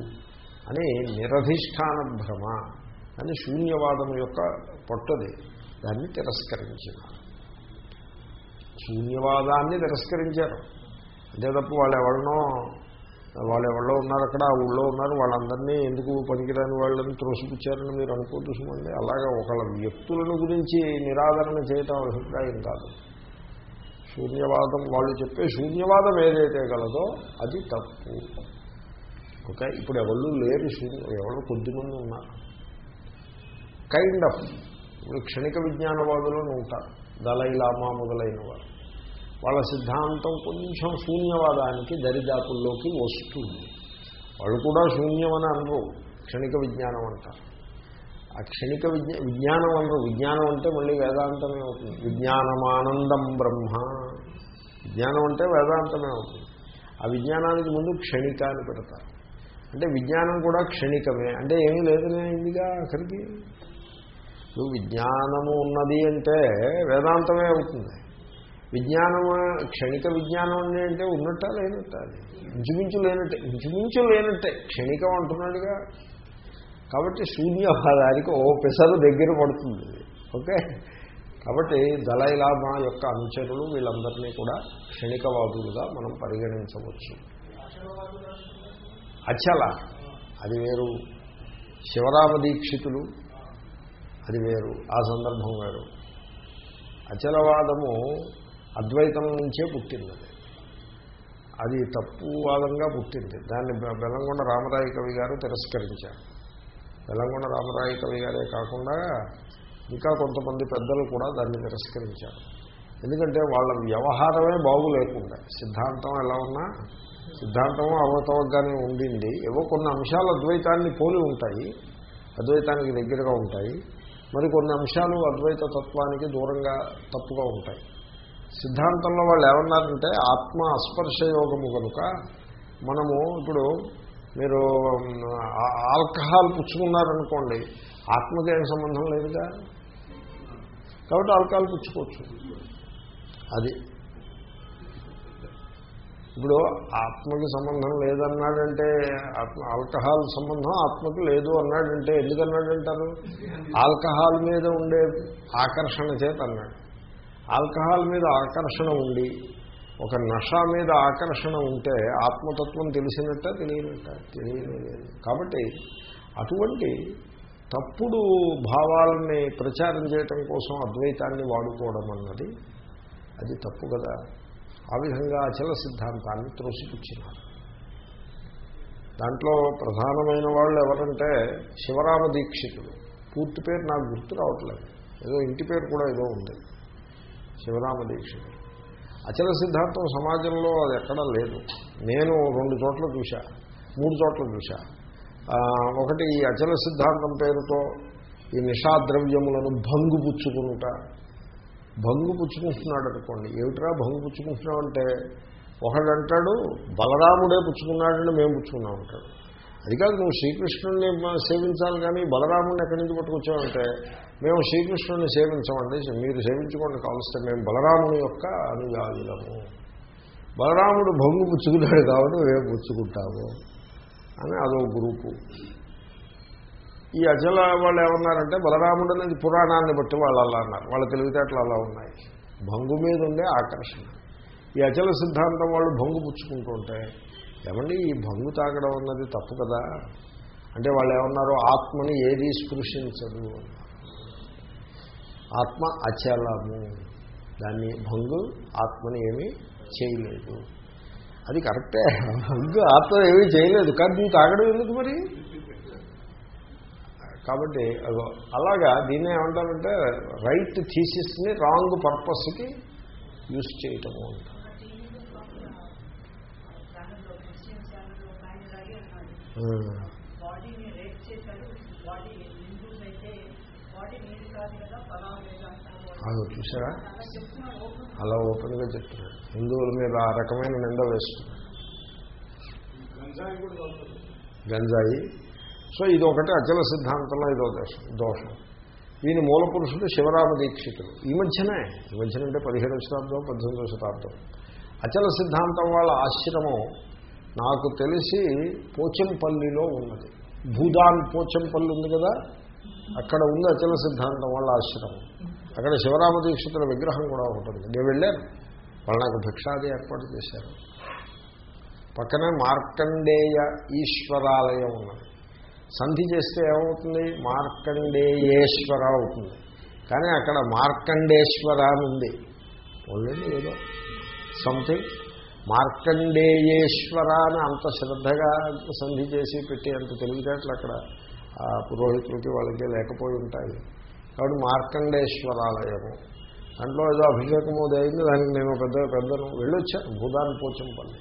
అని నిరధిష్టాన భ్రమ అని శూన్యవాదం యొక్క పొట్టది. దాన్ని తిరస్కరించినారు. శూన్యవాదాన్ని తిరస్కరించారు. అంతే తప్ప వాళ్ళు ఎవరినో వాళ్ళు ఎవరో ఉన్నారు అక్కడ ఆ ఊళ్ళో ఉన్నారు. వాళ్ళందరినీ ఎందుకు పనికిరాని వాళ్ళని త్రోసిపుచ్చారని మీరు అనుకోదు సుమండి. అలాగా ఒకళ్ళ వ్యక్తులను గురించి నిరాదరణ చేయటం అభిప్రాయం కాదు. శూన్యవాదం వాళ్ళు చెప్పే శూన్యవాదం ఏదైతే గలదో అది తప్పు. ఓకే? ఇప్పుడు ఎవళ్ళు లేరు శూన్య ఎవరు కొద్దిమంది ఉన్నారు. కైండ్ ఆఫ్ ఇప్పుడు క్షణిక విజ్ఞానవాదులను ఉంటారు దలై లామా మొదలైన వారు వాళ్ళ సిద్ధాంతం కొంచెం శూన్యవాదానికి దరిదాపుల్లోకి వస్తుంది. వాళ్ళు కూడా శూన్యం అని అనరు. క్షణిక విజ్ఞానం అంటారు. ఆ క్షణిక విజ్ఞా విజ్ఞానం అనరు. విజ్ఞానం అంటే మళ్ళీ వేదాంతమే అవుతుంది. విజ్ఞానమానందం బ్రహ్మ. విజ్ఞానం అంటే వేదాంతమే అవుతుంది. ఆ విజ్ఞానానికి ముందు క్షణిక అని పెడతారు. అంటే విజ్ఞానం కూడా క్షణికమే. అంటే ఏమీ లేదనే అయిందిగా అక్కడికి. నువ్వు విజ్ఞానము ఉన్నది అంటే వేదాంతమే అవుతుంది. విజ్ఞానము క్షణిక విజ్ఞానం ఉంది అంటే ఉన్నట్టా లేనట్టా? అది ఇంచుమించు లేనట్టే. ఇంచుమించు లేనట్టే. క్షణికం అంటున్నాడుగా. కాబట్టి శూన్యవాదానికి ఓ పెసరు దగ్గర పడుతుంది. ఓకే? కాబట్టి దళైలామా యొక్క అనుచరులు వీళ్ళందరినీ కూడా క్షణికవాదులుగా మనం పరిగణించవచ్చు. అచల. అది వేరు. శివరామ దీక్షితులు. అది వేరు. ఆ సందర్భం వేరు. అచలవాదము అద్వైతం నుంచే పుట్టింది అది. అది తప్పు వాదంగా పుట్టింది. దాన్ని బె- రామరాయ కవి గారు తిరస్కరించారు. బెలంగొండ రామరాయ కవి గారే కాకుండా ఇంకా కొంతమంది పెద్దలు కూడా దాన్ని తిరస్కరించారు. ఎందుకంటే వాళ్ళ వ్యవహారమే బాగు లేకుండా సిద్ధాంతం ఎలా ఉన్నా సిద్ధాంతం అవతవగానే ఉండింది ఏవో కొన్ని అంశాలు అద్వైతాన్ని పోలి ఉంటాయి అద్వైతానికి దగ్గరగా ఉంటాయి మరి కొన్ని అంశాలు అద్వైత తత్వానికి దూరంగా తప్పుగా ఉంటాయి. సిద్ధాంతంలో వాళ్ళు ఏమన్నారంటే ఆత్మ అస్పర్శ యోగము కనుక మనము ఇప్పుడు మీరు ఆల్కహాల్ పుచ్చుకున్నారనుకోండి ఆత్మకి ఏం సంబంధం లేదుగా? కాబట్టి ఆల్కహాల్ పుచ్చుకోవచ్చు. అది. ఇప్పుడు ఆత్మకి సంబంధం లేదన్నాడంటే ఆత్మ ఆల్కహాల్ సంబంధం ఆత్మకి లేదు అన్నాడంటే ఎందుకన్నాడంటారు? ఆల్కహాల్ మీద ఉండే ఆకర్షణ చేత అన్నాడు ఆల్కహాల్ మీద ఆకర్షణ ఉండి ఒక నష మీద ఆకర్షణ ఉంటే ఆత్మతత్వం తెలిసినట్ట తెలియనట్ట తెలియలేదు కాబట్టి అటువంటి తప్పుడు భావాలని ప్రచారం చేయటం కోసం అద్వైతాన్ని వాడుకోవడం అన్నది అది తప్పు కదా. ఆ విధంగా అచల సిద్ధాంతాన్ని త్రోసిపుచ్చినారు. దాంట్లో ప్రధానమైన వాళ్ళు ఎవరంటే శివరామ దీక్షితుడు. పూర్తి పేరు నాకు గుర్తు రావట్లేదు. ఏదో ఇంటి పేరు కూడా ఏదో ఉంది. శివరామ దీక్షితుడు అచల సిద్ధాంతం సమాజంలో అది ఎక్కడా లేదు. నేను రెండు చోట్ల చూశా మూడు చోట్ల చూశా. ఒకటి ఈ అచల సిద్ధాంతం పేరుతో ఈ నిషాద్రవ్యములను భంగు పుచ్చుకునుట భంగు అనుకోండి ఏమిట్రా భంగుపుచ్చుకుంటున్నామంటే అంటే ఒకడంటాడు బలరాముడే పుచ్చుకున్నాడని మేము పుచ్చుకున్నాం అంటాడు. అది కాదు నువ్వు శ్రీకృష్ణుడిని సేవించాలి కానీ బలరాముడిని ఎక్కడి నుంచి పట్టుకొచ్చావంటే మేము శ్రీకృష్ణుడిని సేవించమండి మీరు సేవించుకోండి కావలిస్తే మేము బలరాముని యొక్క అనుయాయులము. బలరాముడు భంగు పుచ్చుకున్నాడు కాబట్టి మేము పుచ్చుకుంటాము అని అదో గ్రూపు. ఈ అజల వాళ్ళు ఏమన్నారంటే బలరాముడు అనేది పురాణాన్ని బట్టి వాళ్ళు అలా అన్నారు. వాళ్ళ తెలివితేటలు అలా ఉన్నాయి. భంగు మీద ఉండే ఆకర్షణ. ఈ అచల సిద్ధాంతం వాళ్ళు భంగు పుచ్చుకుంటుంటే ఏమండి ఈ భంగు తాగడం అన్నది తప్పు కదా? అంటే వాళ్ళు ఏమన్నారు ఆత్మని ఏది స్పృశించదు? ఆత్మ అచలము. దాన్ని భంగు ఆత్మని ఏమీ చేయలేదు. అది కరెక్టే. భంగు ఆత్మ ఏమీ చేయలేదు. కానీ నువ్వు తాగడం ఎందుకు మరి? కాబట్టి అలాగా దీన్ని ఏమంటారంటే రైట్ థీసిస్ని రాంగ్ పర్పస్కి యూస్ చేయటము అంటారు ఛానల్లో క్రిస్టియన్ ఛానల్లో ఒక ఆయన ఇలాగే అన్నాడు ఉమ్. బాడీని రేప్ చేశారు బాడీ హిందూస్ అయితే బాడీ మీది కాదు కదా పలావు లేదు అంటారు అదో చూసారా అలా చెప్తున్నారు ఓపెన్ అలా ఓపెన్గా చెప్తున్నాడు హిందువుల మీద ఆ రకమైన నింద వేస్తున్నాడు గంజాయి సో ఇది ఒకటి అచల సిద్ధాంతంలో ఇదో దోషం దోషం. దీని మూల పురుషుడు శివరామ దీక్షితుడు. ఈ మధ్యనే ఈ మధ్యన అంటే పదిహేడవ శతాబ్దం పద్దెనిమిదవ శతాబ్దం. అచల సిద్ధాంతం వాళ్ళ ఆశ్రమం నాకు తెలిసి పోచంపల్లిలో ఉన్నది. భూదాన్ పోచంపల్లి ఉంది కదా? అక్కడ ఉంది అచల సిద్ధాంతం వాళ్ళ ఆశ్రమం. అక్కడ శివరామ దీక్షితుల విగ్రహం కూడా ఉంటుంది నేను వెళ్ళాను. వాళ్ళు నాకు భిక్షాది ఏర్పాటు చేశారు. పక్కనే మార్కండేయ ఈశ్వరాలయం ఉన్నది. సంధి చేస్తే ఏమవుతుంది? మార్కండేయేశ్వర అవుతుంది. కానీ అక్కడ మార్కండేశ్వర అని ఉంది. ఓన్లీ ఏదో సంథింగ్ మార్కండేయేశ్వర అని అంత శ్రద్ధగా సంధి చేసి పెట్టి అంత తెలివితేటలు అక్కడ పురోహితులకి వాళ్ళకి లేకపోయి ఉంటాయి. కాబట్టి మార్కండేశ్వరాలయము. దాంట్లో ఏదో అభిషేకము అయింది దానికి నేను పెద్ద పెద్దను వెళ్ళొచ్చాను భూదాన్ పోచంపల్లి.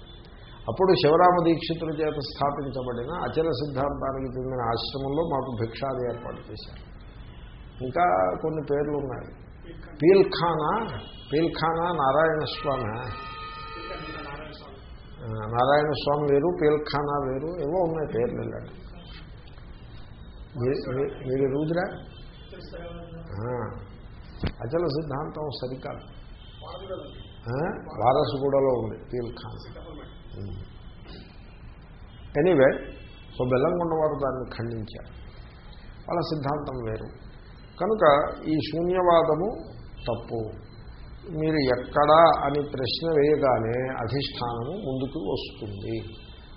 అప్పుడు శివరామ దీక్షితుల చేత స్థాపించబడిన అచల సిద్ధాంతానికి చెందిన ఆశ్రమంలో మాకు భిక్షాది ఏర్పాటు చేశారు. ఇంకా కొన్ని పేర్లు ఉన్నాయి. పీల్ఖానా పీల్ఖానా నారాయణ స్వామి. నారాయణ స్వామి వేరు పీల్ఖానా వేరు ఏవో ఉన్నాయి పేర్లు ఇలాంటి. మీరు ఎరుగుదురా అచల సిద్ధాంతం సరికాదు. వారసుగూడలో ఉంది పీల్ఖానా. ఎనీవే సో బెల్లంకొండ వారు దాన్ని ఖండించారు. వాళ్ళ సిద్ధాంతం వేరు. కనుక ఈ శూన్యవాదము తప్పు. మీరు ఎక్కడా అని ప్రశ్న వేయగానే అధిష్టానము ముందుకు వస్తుంది.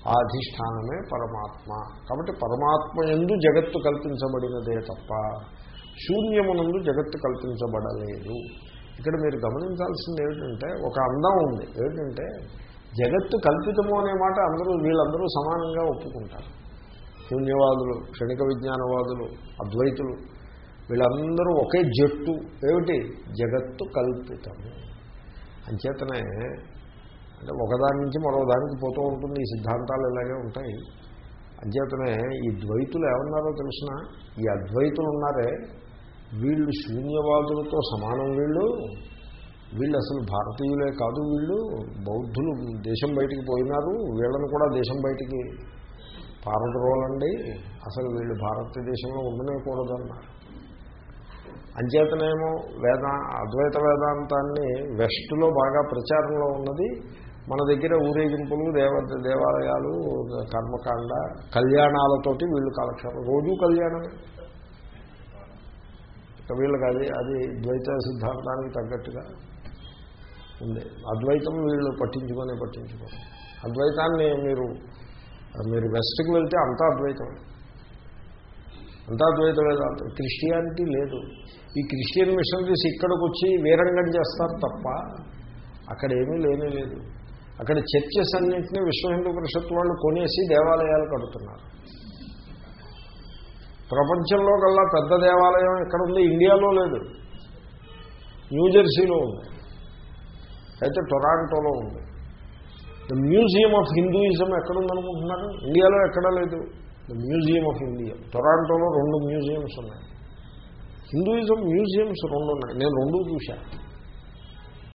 ఆ అధిష్టానమే పరమాత్మ. కాబట్టి పరమాత్మ ఎందు జగత్తు కల్పించబడినదే తప్ప శూన్యమునందు జగత్తు కల్పించబడలేదు. ఇక్కడ మీరు గమనించాల్సింది ఏమిటంటే ఒక అందం ఉంది. ఏమిటంటే జగత్తు కల్పితము అనే మాట అందరూ వీళ్ళందరూ సమానంగా ఒప్పుకుంటారు. శూన్యవాదులు క్షణిక విజ్ఞానవాదులు అద్వైతులు వీళ్ళందరూ ఒకే జట్టు. ఏమిటి? జగత్తు కల్పితము అంచేతనే అంటే ఒకదాని నుంచి మరో దానికి పోతూ ఉంటుంది. ఈ సిద్ధాంతాలు ఇలాగే ఉంటాయి. అంచేతనే ఈ ద్వైతులు ఏమన్నారో తెలిసిన? ఈ అద్వైతులు ఉన్నారే. వీళ్ళు శూన్యవాదులతో సమానం వీళ్ళు. వీళ్ళు అసలు భారతీయులే కాదు వీళ్ళు. బౌద్ధులు దేశం బయటికి పోయినారు. వీళ్ళను కూడా దేశం బయటికి పారద్రోలండి. అసలు వీళ్ళు భారతదేశంలో ఉండనేకూడదన్నారు అంచేతనేమో వేదా అద్వైత వేదాంతాన్ని వెస్ట్లో బాగా ప్రచారంలో ఉన్నది. మన దగ్గర ఊరేగింపులు దేవ దేవాలయాలు కర్మకాండ కళ్యాణాలతోటి వీళ్ళు కాలక్షేపం. రోజు కళ్యాణమే. వీళ్ళకి అది అది ద్వైత సిద్ధాంతానికి తగ్గట్టుగా ఉంది. అద్వైతం వీళ్ళు పట్టించుకొని పట్టించుకొని అద్వైతాన్ని మీరు మీరు వెస్ట్కి వెళ్తే అంతా అద్వైతం. అంతా ద్వైత వేదాంతం క్రిస్టియానిటీ లేదు. ఈ క్రిస్టియన్ మిషనరీస్ ఇక్కడికి వచ్చి వీరంగం చేస్తారు తప్ప అక్కడ ఏమీ లేనే లేదు. అక్కడ చర్చెస్ అన్నింటినీ విశ్వ హిందూ పరిషత్ వాళ్ళు కొనేసి దేవాలయాలు కడుతున్నారు. ప్రపంచంలో కల్లా పెద్ద దేవాలయం ఎక్కడ ఉంది ఇండియాలో లేదు. న్యూజెర్సీలో ఉంది. అయితే టొరాంటోలో ఉంది. ద మ్యూజియం ఆఫ్ హిందూయిజం ఎక్కడుందనుకుంటున్నారు? ఇండియాలో ఎక్కడా లేదు. మ్యూజియం ఆఫ్ ఇండియా టొరాంటోలో రెండు మ్యూజియంస్ ఉన్నాయి. హిందూయిజం మ్యూజియంస్ రెండు ఉన్నాయి నేను రెండు చూశాను